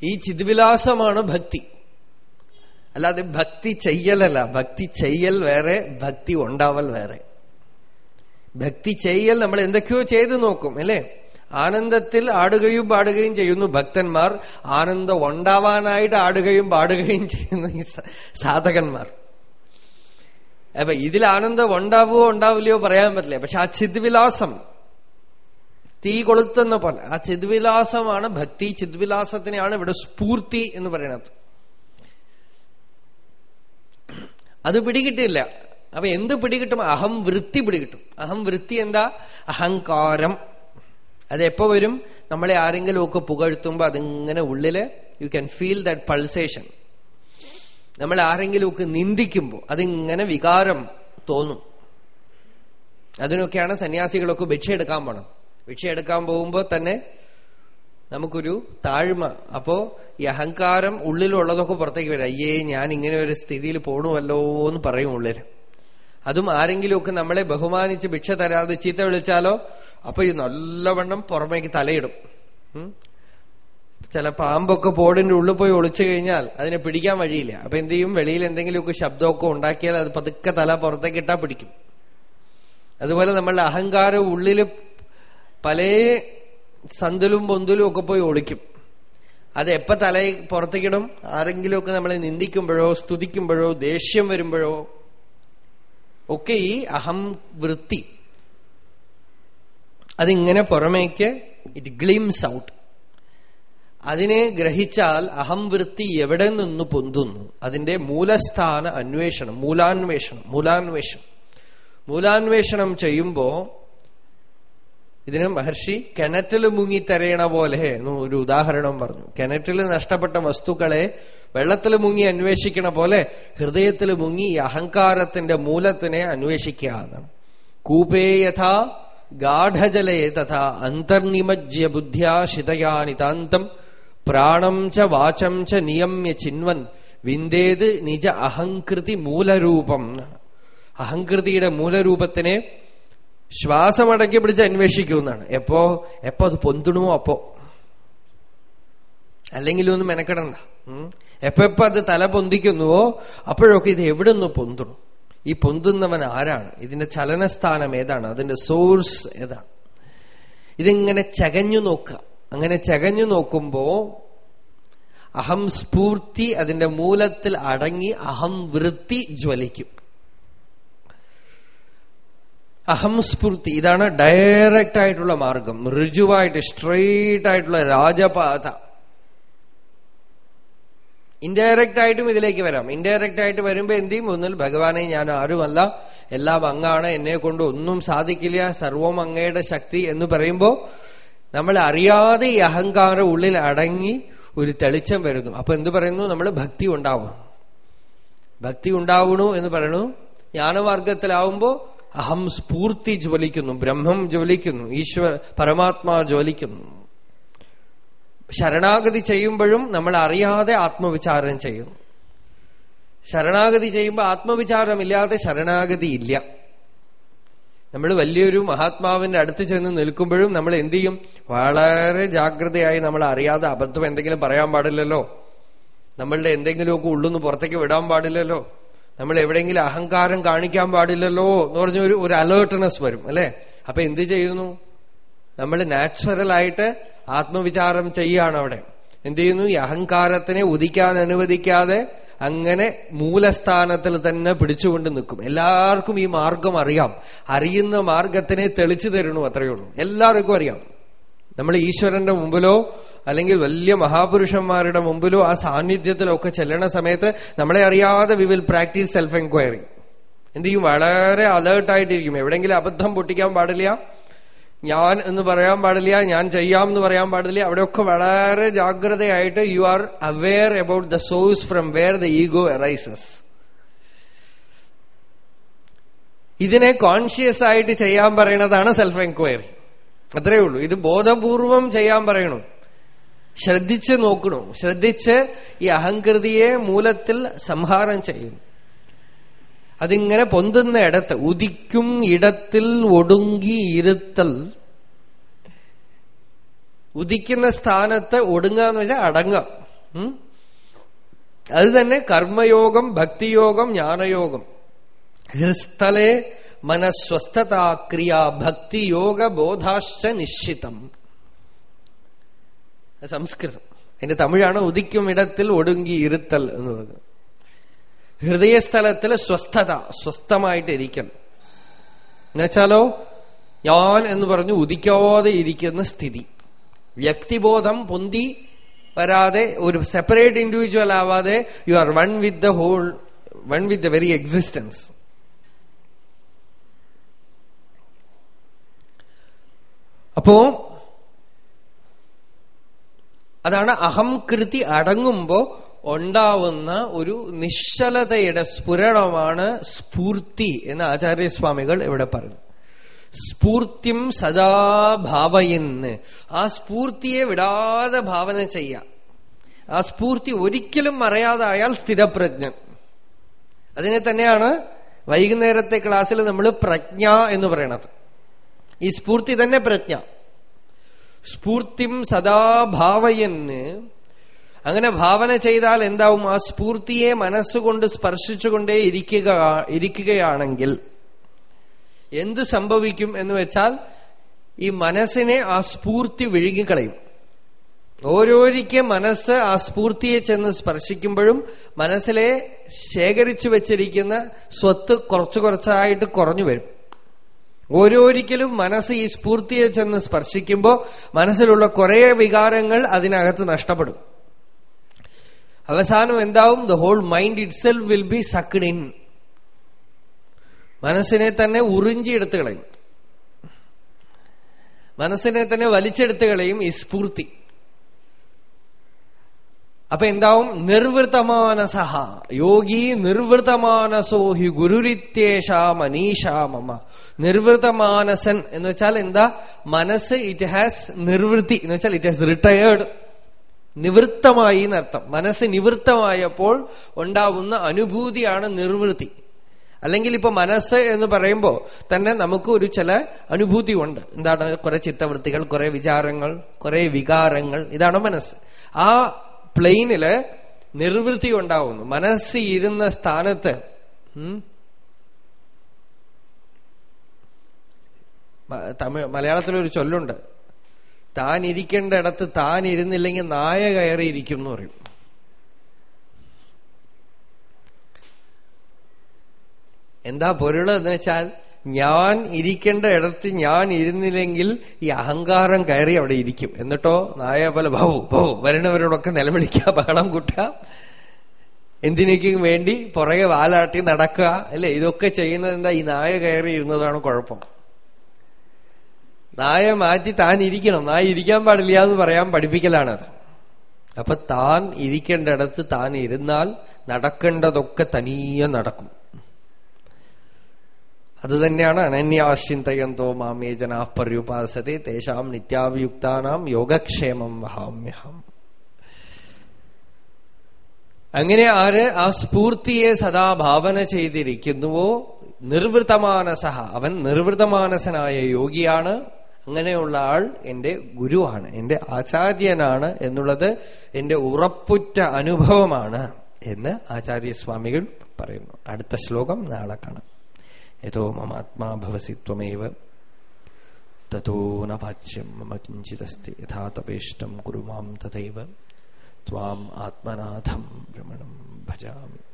ഈ ചിദ്വിലാസമാണ് ഭക്തി. അല്ലാതെ ഭക്തി ചെയ്യലല്ല. ഭക്തി ചെയ്യൽ വേറെ ഭക്തി ഉണ്ടാവൽ വേറെ. ഭക്തി ചെയ്യൽ നമ്മൾ എന്തൊക്കെയോ ചെയ്തു നോക്കും അല്ലേ? ആനന്ദത്തിൽ ആടുകയും പാടുകയും ചെയ്യുന്നു ഭക്തന്മാർ. ആനന്ദം ഉണ്ടാവാനായിട്ട് ആടുകയും പാടുകയും ചെയ്യുന്നു ഈ സാധകന്മാർ. അപ്പൊ ഇതിൽ ആനന്ദം ഉണ്ടാവുകയോ ഉണ്ടാവില്ലയോ പറയാൻ പറ്റില്ല. പക്ഷെ ആ ചിദ്വിലാസം തീ കൊളുത്തുന്ന പോലെ ആ ചിദ്വിലാസമാണ് ഭക്തി ചിദ്വിലാസത്തിനെയാണ് ഇവിടെ സ്ഫൂർത്തി എന്ന് പറയുന്നത്. അത് പിടികിട്ടില്ല അപ്പൊ എന്ത് പിടികിട്ടും? അഹം വൃത്തി പിടികിട്ടും. അഹം വൃത്തി എന്താ? അഹങ്കാരം. അതെപ്പോ വരും? നമ്മളെ ആരെങ്കിലും ഒക്കെ പുകഴ്ത്തുമ്പോ അതിങ്ങനെ ഉള്ളിൽ you can feel that pulsation നമ്മൾ ആരെങ്കിലുമൊക്കെ നിന്ദിക്കുമ്പോൾ അതിങ്ങനെ വികാരം തോന്നും. അതിനൊക്കെയാണ് സന്യാസികളൊക്കെ ഭിക്ഷയെടുക്കാൻ പോണം ഭിക്ഷയെടുക്കാൻ പോകുമ്പോ തന്നെ നമുക്കൊരു താഴ്മ. അപ്പോ ഈ അഹങ്കാരം ഉള്ളിലുള്ളതൊക്കെ പുറത്തേക്ക് വരാം. അയ്യേ ഞാൻ ഇങ്ങനെ ഒരു സ്ഥിതിയിൽ പോണുവല്ലോ എന്ന് പറയും ഉള്ളിൽ. അതും ആരെങ്കിലുമൊക്കെ നമ്മളെ ബഹുമാനിച്ച് ഭിക്ഷ തരാതെ ചീത്ത വിളിച്ചാലോ അപ്പൊ ഈ നല്ലവണ്ണം പുറമേക്ക് തലയിടും. ചില പാമ്പൊക്കെ പോടിന്റെ ഉള്ളിൽ പോയി ഒളിച്ചു കഴിഞ്ഞാൽ അതിനെ പിടിക്കാൻ വഴിയില്ല. അപ്പൊ എന്ത് ചെയ്യും? വെളിയിൽ എന്തെങ്കിലുമൊക്കെ ശബ്ദമൊക്കെ ഉണ്ടാക്കിയാൽ അത് പതുക്കെ തല പുറത്തേക്ക് ഇട്ടാ പിടിക്കും. അതുപോലെ നമ്മളുടെ അഹങ്കാരം ഉള്ളിൽ പല സന്തലും പൊന്തലും ഒക്കെ പോയി ഒളിക്കും. അത് എപ്പ തല പുറത്തേക്കിടും ആരെങ്കിലുമൊക്കെ നമ്മളെ നിന്ദിക്കുമ്പോഴോ സ്തുതിക്കുമ്പോഴോ ദേഷ്യം വരുമ്പോഴോ ഒക്കെ ഈ അഹം വൃത്തി. അതിങ്ങനെ പുറമേക്ക് ഇറ്റ് ഗ്ലിംസ് ഔട്ട് അതിനെ ഗ്രഹിച്ചാൽ അഹം വൃത്തി എവിടെ നിന്ന് പൊന്തുന്നു? അതിന്റെ മൂലസ്ഥാന അന്വേഷണം മൂലാന്വേഷണം മൂലാന്വേഷണം. മൂലാന്വേഷണം ചെയ്യുമ്പോ ഇതിന് മഹർഷി കിണറ്റിൽ മുങ്ങിത്തരയണ പോലെ ഒരു ഉദാഹരണം പറഞ്ഞു. കിണറ്റിൽ നഷ്ടപ്പെട്ട വസ്തുക്കളെ വെള്ളത്തിൽ മുങ്ങി അന്വേഷിക്കണ പോലെ ഹൃദയത്തിൽ മുങ്ങി ഈ അഹങ്കാരത്തിന്റെ മൂലത്തിനെ അന്വേഷിക്കുക എന്നാണ്. കൂപേ യഥാ ഗാഠജലേ തഥാ അന്തർനിമജ്യ ബുദ്ധ്യാ ശിതയാനിതാന്തം പ്രാണം ച വാചം ച നിയമ്യ ചിൻവൻ വിന്ദേത് നിജ അഹങ്കൃതി മൂലരൂപം അഹങ്കൃതിയുടെ മൂലരൂപത്തിനെ ശ്വാസമടക്കി പിടിച്ച് അന്വേഷിക്കുമെന്നാണ് എപ്പോ എപ്പോ അത് പൊന്തുണോ അപ്പോ? അല്ലെങ്കിലും ഒന്നും മെനക്കെടണ്ട എപ്പോ അത് തല പൊന്തിക്കുന്നുവോ അപ്പോഴൊക്കെ ഇത് എവിടെ നിന്ന് പൊന്തുണു ഈ പൊന്തുന്നവൻ ആരാണ്? ഇതിന്റെ ചലനസ്ഥാനം ഏതാണ്? അതിന്റെ സോഴ്സ് ഏതാണ്? ഇതിങ്ങനെ ചകഞ്ഞു നോക്കുക. അങ്ങനെ ചകഞ്ഞു നോക്കുമ്പോ അഹം സ്ഫൂർത്തി അതിന്റെ മൂലത്തിൽ അടങ്ങി അഹം വൃത്തി ജ്വലിക്കും. അഹം സ്ഫൂർത്തി ഇതാണ് ഡയറക്റ്റ് ആയിട്ടുള്ള മാർഗം. ഋജുവായിട്ട് സ്ട്രെയിറ്റ് ആയിട്ടുള്ള രാജപാത. ഇൻഡയറക്റ്റ് ആയിട്ടും ഇതിലേക്ക് വരാം. ഇൻഡയറക്റ്റ് ആയിട്ട് വരുമ്പോ എന്ത് ചെയ്യും? ഒന്നിൽ ഭഗവാനെ ഞാൻ ആരുമല്ല. എല്ലാം അങ്ങാണ്. എന്നെ കൊണ്ട് ഒന്നും സാധിക്കില്ല. സർവം അങ്ങയുടെ ശക്തി എന്ന് പറയുമ്പോ നമ്മൾ അറിയാതെ ഈ അഹങ്കാരം ഉള്ളിൽ അടങ്ങി ഒരു തെളിച്ചം വരുന്നു. അപ്പൊ എന്ത് പറയുന്നു? നമ്മൾ ഭക്തി ഉണ്ടാവണം. ഭക്തി ഉണ്ടാവണു എന്ന് പറയണു ജ്ഞാനമാർഗത്തിലാവുമ്പോ അഹം സ്ഫൂർത്തി ജ്വലിക്കുന്നു. ബ്രഹ്മം ജ്വലിക്കുന്നു. ഈശ്വര പരമാത്മാ ജ്വലിക്കുന്നു. ശരണാഗതി ചെയ്യുമ്പോഴും നമ്മൾ അറിയാതെ ആത്മവിചാരം ചെയ്യുന്നു ശരണാഗതി ചെയ്യുമ്പോൾ ആത്മവിചാരമില്ലാതെ ശരണാഗതി ഇല്ല. നമ്മൾ വലിയൊരു മഹാത്മാവിന്റെ അടുത്ത് ചെന്ന് നിൽക്കുമ്പോഴും നമ്മൾ എന്ത് ചെയ്യും? വളരെ ജാഗ്രതയായി നമ്മൾ അറിയാതെ അബദ്ധം എന്തെങ്കിലും പറയാൻ പാടില്ലല്ലോ. നമ്മളുടെ എന്തെങ്കിലുമൊക്കെ ഉള്ളു പുറത്തേക്ക് വിടാൻ പാടില്ലല്ലോ. നമ്മൾ എവിടെയെങ്കിലും അഹങ്കാരം കാണിക്കാൻ പാടില്ലല്ലോ എന്ന് പറഞ്ഞ ഒരു ഒരു അലേർട്ട്നെസ് വരും അല്ലെ? അപ്പൊ എന്ത് ചെയ്യുന്നു? നമ്മൾ നാച്ചുറലായിട്ട് ആത്മവിചാരം ചെയ്യാണ് അവിടെ എന്ത് ചെയ്യുന്നു ഈ അഹങ്കാരത്തിനെ ഉദിക്കാൻ അനുവദിക്കാതെ അങ്ങനെ മൂലസ്ഥാനത്തിൽ തന്നെ പിടിച്ചുകൊണ്ട് നിൽക്കും. എല്ലാവർക്കും ഈ മാർഗം അറിയാം. അറിയുന്ന മാർഗത്തിനെ തെളിച്ചു തരണു അത്രയേ ഉള്ളൂ. എല്ലാവർക്കും അറിയാം. നമ്മൾ ഈശ്വരന്റെ മുമ്പിലോ അല്ലെങ്കിൽ വലിയ മഹാപുരുഷന്മാരുടെ മുമ്പിലോ ആ സാന്നിധ്യത്തിലോ ഒക്കെ ചെല്ലണ സമയത്ത് നമ്മളെ അറിയാതെ we will practice self enquiry എന്ത് ചെയ്യും? വളരെ അലേർട്ടായിട്ടിരിക്കും എവിടെയെങ്കിലും അബദ്ധം പൊട്ടിക്കാൻ പാടില്ല. ഞാൻ എന്ന് പറയാൻ പാടില്ല ഞാൻ ചെയ്യാം എന്ന് പറയാൻ പാടില്ല. അവിടെയൊക്കെ വളരെ ജാഗ്രതയായിട്ട് you are aware about the source from where the ego arises ഇതിനെ കോൺഷ്യസ് ആയിട്ട് ചെയ്യാൻ പറയണതാണ് സെൽഫ് എൻക്വയറി അത്രയേ ഉള്ളൂ. ഇത് ബോധപൂർവം ചെയ്യാൻ പറയണു. ശ്രദ്ധിച്ച് നോക്കണു. ശ്രദ്ധിച്ച് ഈ അഹങ്കൃതിയെ മൂലത്തിൽ സംഹാരം ചെയ്യും അതിങ്ങനെ പൊന്തുന്ന ഇടത്ത് ഉദിക്കും ഇടത്തിൽ ഒടുങ്ങി ഇരുത്തൽ. ഉദിക്കുന്ന സ്ഥാനത്ത് ഒടുങ്ങുക എന്ന് വെച്ചാൽ അടങ്ങുക. ഉം? അത് തന്നെ കർമ്മയോഗം ഭക്തിയോഗം ജ്ഞാനയോഗം. ഹൃസ്ഥലെ മനസ്വസ്ഥതാ ക്രിയ ഭക്തിയോഗ ബോധാശ്ച നിശ്ചിതം. സംസ്കൃതം. അതിന്റെ തമിഴാണ് ഉദിക്കും ഇടത്തിൽ ഒടുങ്ങി ഇരുത്തൽ എന്ന് പറയുന്നത്. ഹൃദയസ്ഥലത്തിൽ സ്വസ്ഥത സ്വസ്ഥമായിട്ട് ഇരിക്കണം എന്നുവെച്ചാലോ ഞാൻ എന്ന് പറഞ്ഞു ഉദിക്കാതെ ഇരിക്കുന്ന സ്ഥിതി. വ്യക്തിബോധം പൊന്തി വരാതെ ഒരു സെപ്പറേറ്റ് ഇൻഡിവിജ്വൽ ആവാതെ you are one with the whole one with the very existence അപ്പോ അതാണ് അഹംകൃതി അടങ്ങുമ്പോ ഉണ്ടാവുന്ന ഒരു നിശ്ചലതയുടെ സ്ഫുരണമാണ് സ്ഫൂർത്തി എന്ന് ആചാര്യസ്വാമികൾ ഇവിടെ പറഞ്ഞു. സ്ഫൂർത്തിം സദാ ഭാവയെന്ന്. ആ സ്ഫൂർത്തിയെ വിടാതെ ഭാവന ചെയ്യ. ആ സ്ഫൂർത്തി ഒരിക്കലും മറയാതായാൽ സ്ഥിരപ്രജ്ഞൻ അതിനെ തന്നെയാണ് വൈകുന്നേരത്തെ ക്ലാസ്സിൽ നമ്മൾ പ്രജ്ഞ എന്ന് പറയണത്. ഈ സ്ഫൂർത്തി തന്നെ പ്രജ്ഞ. സ്ഫൂർത്തിം സദാ ഭാവയെന്ന് അങ്ങനെ ഭാവന ചെയ്താൽ എന്താവും? ആ സ്ഫൂർത്തിയെ മനസ്സുകൊണ്ട് സ്പർശിച്ചുകൊണ്ടേ ഇരിക്കുക ഇരിക്കുകയാണെങ്കിൽ എന്ത് സംഭവിക്കും എന്ന് വെച്ചാൽ ഈ മനസ്സിനെ ആ സ്ഫൂർത്തി വിഴുങ്ങിക്കളയും. ഓരോരിക്ക മനസ്സ് ആ സ്ഫൂർത്തിയെ ചെന്ന് സ്പർശിക്കുമ്പോഴും മനസ്സിലെ ശേഖരിച്ചു വെച്ചിരിക്കുന്ന സ്വത്ത് കുറച്ചു കുറച്ചായിട്ട് കുറഞ്ഞു വരും. ഓരോരിക്കലും മനസ്സ് ഈ സ്ഫൂർത്തിയെ ചെന്ന് സ്പർശിക്കുമ്പോൾ മനസ്സിലുള്ള കുറെ വികാരങ്ങൾ അതിനകത്ത് നഷ്ടപ്പെടും. അവസാനം എന്താവും? The whole mind itself will be sucked in മനസ്സിനെ തന്നെ ഉറിഞ്ചിയെടുത്ത് കളയും. മനസ്സിനെ തന്നെ വലിച്ചെടുത്ത് കളയും ഈ സ്ഫൂർത്തി. അപ്പൊ എന്താവും? നിർവൃത്തമാനസഹ യോഗി നിർവൃത്തമാനസോ ഹി ഗുരുരിത്യേഷ മനീഷ മമ. നിർവൃതമാനസൻ എന്ന് വെച്ചാൽ എന്താ? മനസ്സ് ഇറ്റ് ഹാസ് നിർവൃത്തി എന്ന് വെച്ചാൽ ഇറ്റ് ഹാസ് റിട്ടയേർഡ് നിവൃത്തമായി എന്നർത്ഥം. മനസ്സ് നിവൃത്തമായപ്പോൾ ഉണ്ടാവുന്ന അനുഭൂതിയാണ് നിർവൃത്തി. അല്ലെങ്കിൽ ഇപ്പൊ മനസ്സ് എന്ന് പറയുമ്പോൾ തന്നെ നമുക്ക് ഒരു ചില അനുഭൂതി ഉണ്ട് എന്താണ്? കുറെ ചിത്തവൃത്തികൾ കുറെ വിചാരങ്ങൾ കുറെ വികാരങ്ങൾ. ഇതാണ് മനസ്സ്. ആ പ്ലെയിനിൽ നിർവൃത്തി ഉണ്ടാവുന്നു. മനസ്സ് ഇരുന്ന സ്ഥാനത്ത് തമിഴ് മലയാളത്തിലൊരു ചൊല്ലുണ്ട്. താൻ ഇരിക്കേണ്ട ഇടത്ത് താൻ ഇരുന്നില്ലെങ്കിൽ നായ കയറിയിരിക്കും എന്ന് പറയും. എന്താ പൊരുൾ എന്ന് വെച്ചാൽ ഞാൻ ഇരിക്കേണ്ട ഇടത്ത് ഞാൻ ഇരുന്നില്ലെങ്കിൽ ഈ അഹങ്കാരം കയറി അവിടെ ഇരിക്കും. എന്നിട്ടോ നായ പോലെ ഭവു ഭവു വരണവരോടൊക്കെ നിലവിളിക്കുക ബഹളം കൂട്ടുക. എന്തിനേക്കും വേണ്ടി പുറകെ വാലാട്ടി നടക്കുക. അല്ലെ? ഇതൊക്കെ ചെയ്യുന്നത് എന്താ? ഈ നായ കയറി ഇരുന്നതാണ് കുഴപ്പം. നായ മാറ്റി താൻ ഇരിക്കണം നായ ഇരിക്കാൻ പാടില്ല എന്ന് പറയാൻ പഠിപ്പിക്കലാണത് അപ്പൊ താൻ ഇരിക്കേണ്ടടത്ത് താൻ ഇരുന്നാൽ നടക്കേണ്ടതൊക്കെ തനിയെ നടക്കും. അതുതന്നെയാണ് അനന്യാശ്ചിന്തയന്തോ മാമേ ജനാ തേശാം നിത്യാഭിയുക്താനാം യോഗക്ഷേമം വഹാമ്യഹം. അങ്ങനെ ആര് ആ സ്ഫൂർത്തിയെ സദാ ഭാവന ചെയ്തിരിക്കുന്നുവോ? നിർവൃതമാനസഹ. അവൻ നിർവൃതമാനസനായ യോഗിയാണ്. അങ്ങനെയുള്ള ആൾ എന്റെ ഗുരുവാണ് എന്റെ ആചാര്യനാണ് എന്നുള്ളത് എന്റെ ഉറപ്പുറ്റ അനുഭവമാണ് എന്ന് ആചാര്യസ്വാമികൾ പറയുന്നു. അടുത്ത ശ്ലോകം നാളെ കാണാം. യഥോ മമാത്മാഭവസി ത്വമേവ. തോ ന മമ കിഞ്ചിതസ്തി യഥാ തപേഷ്ടം കുരു മാം തഥൈവ. ത്വാം ആത്മനാഥം ഭ്രമണം ഭജാമി.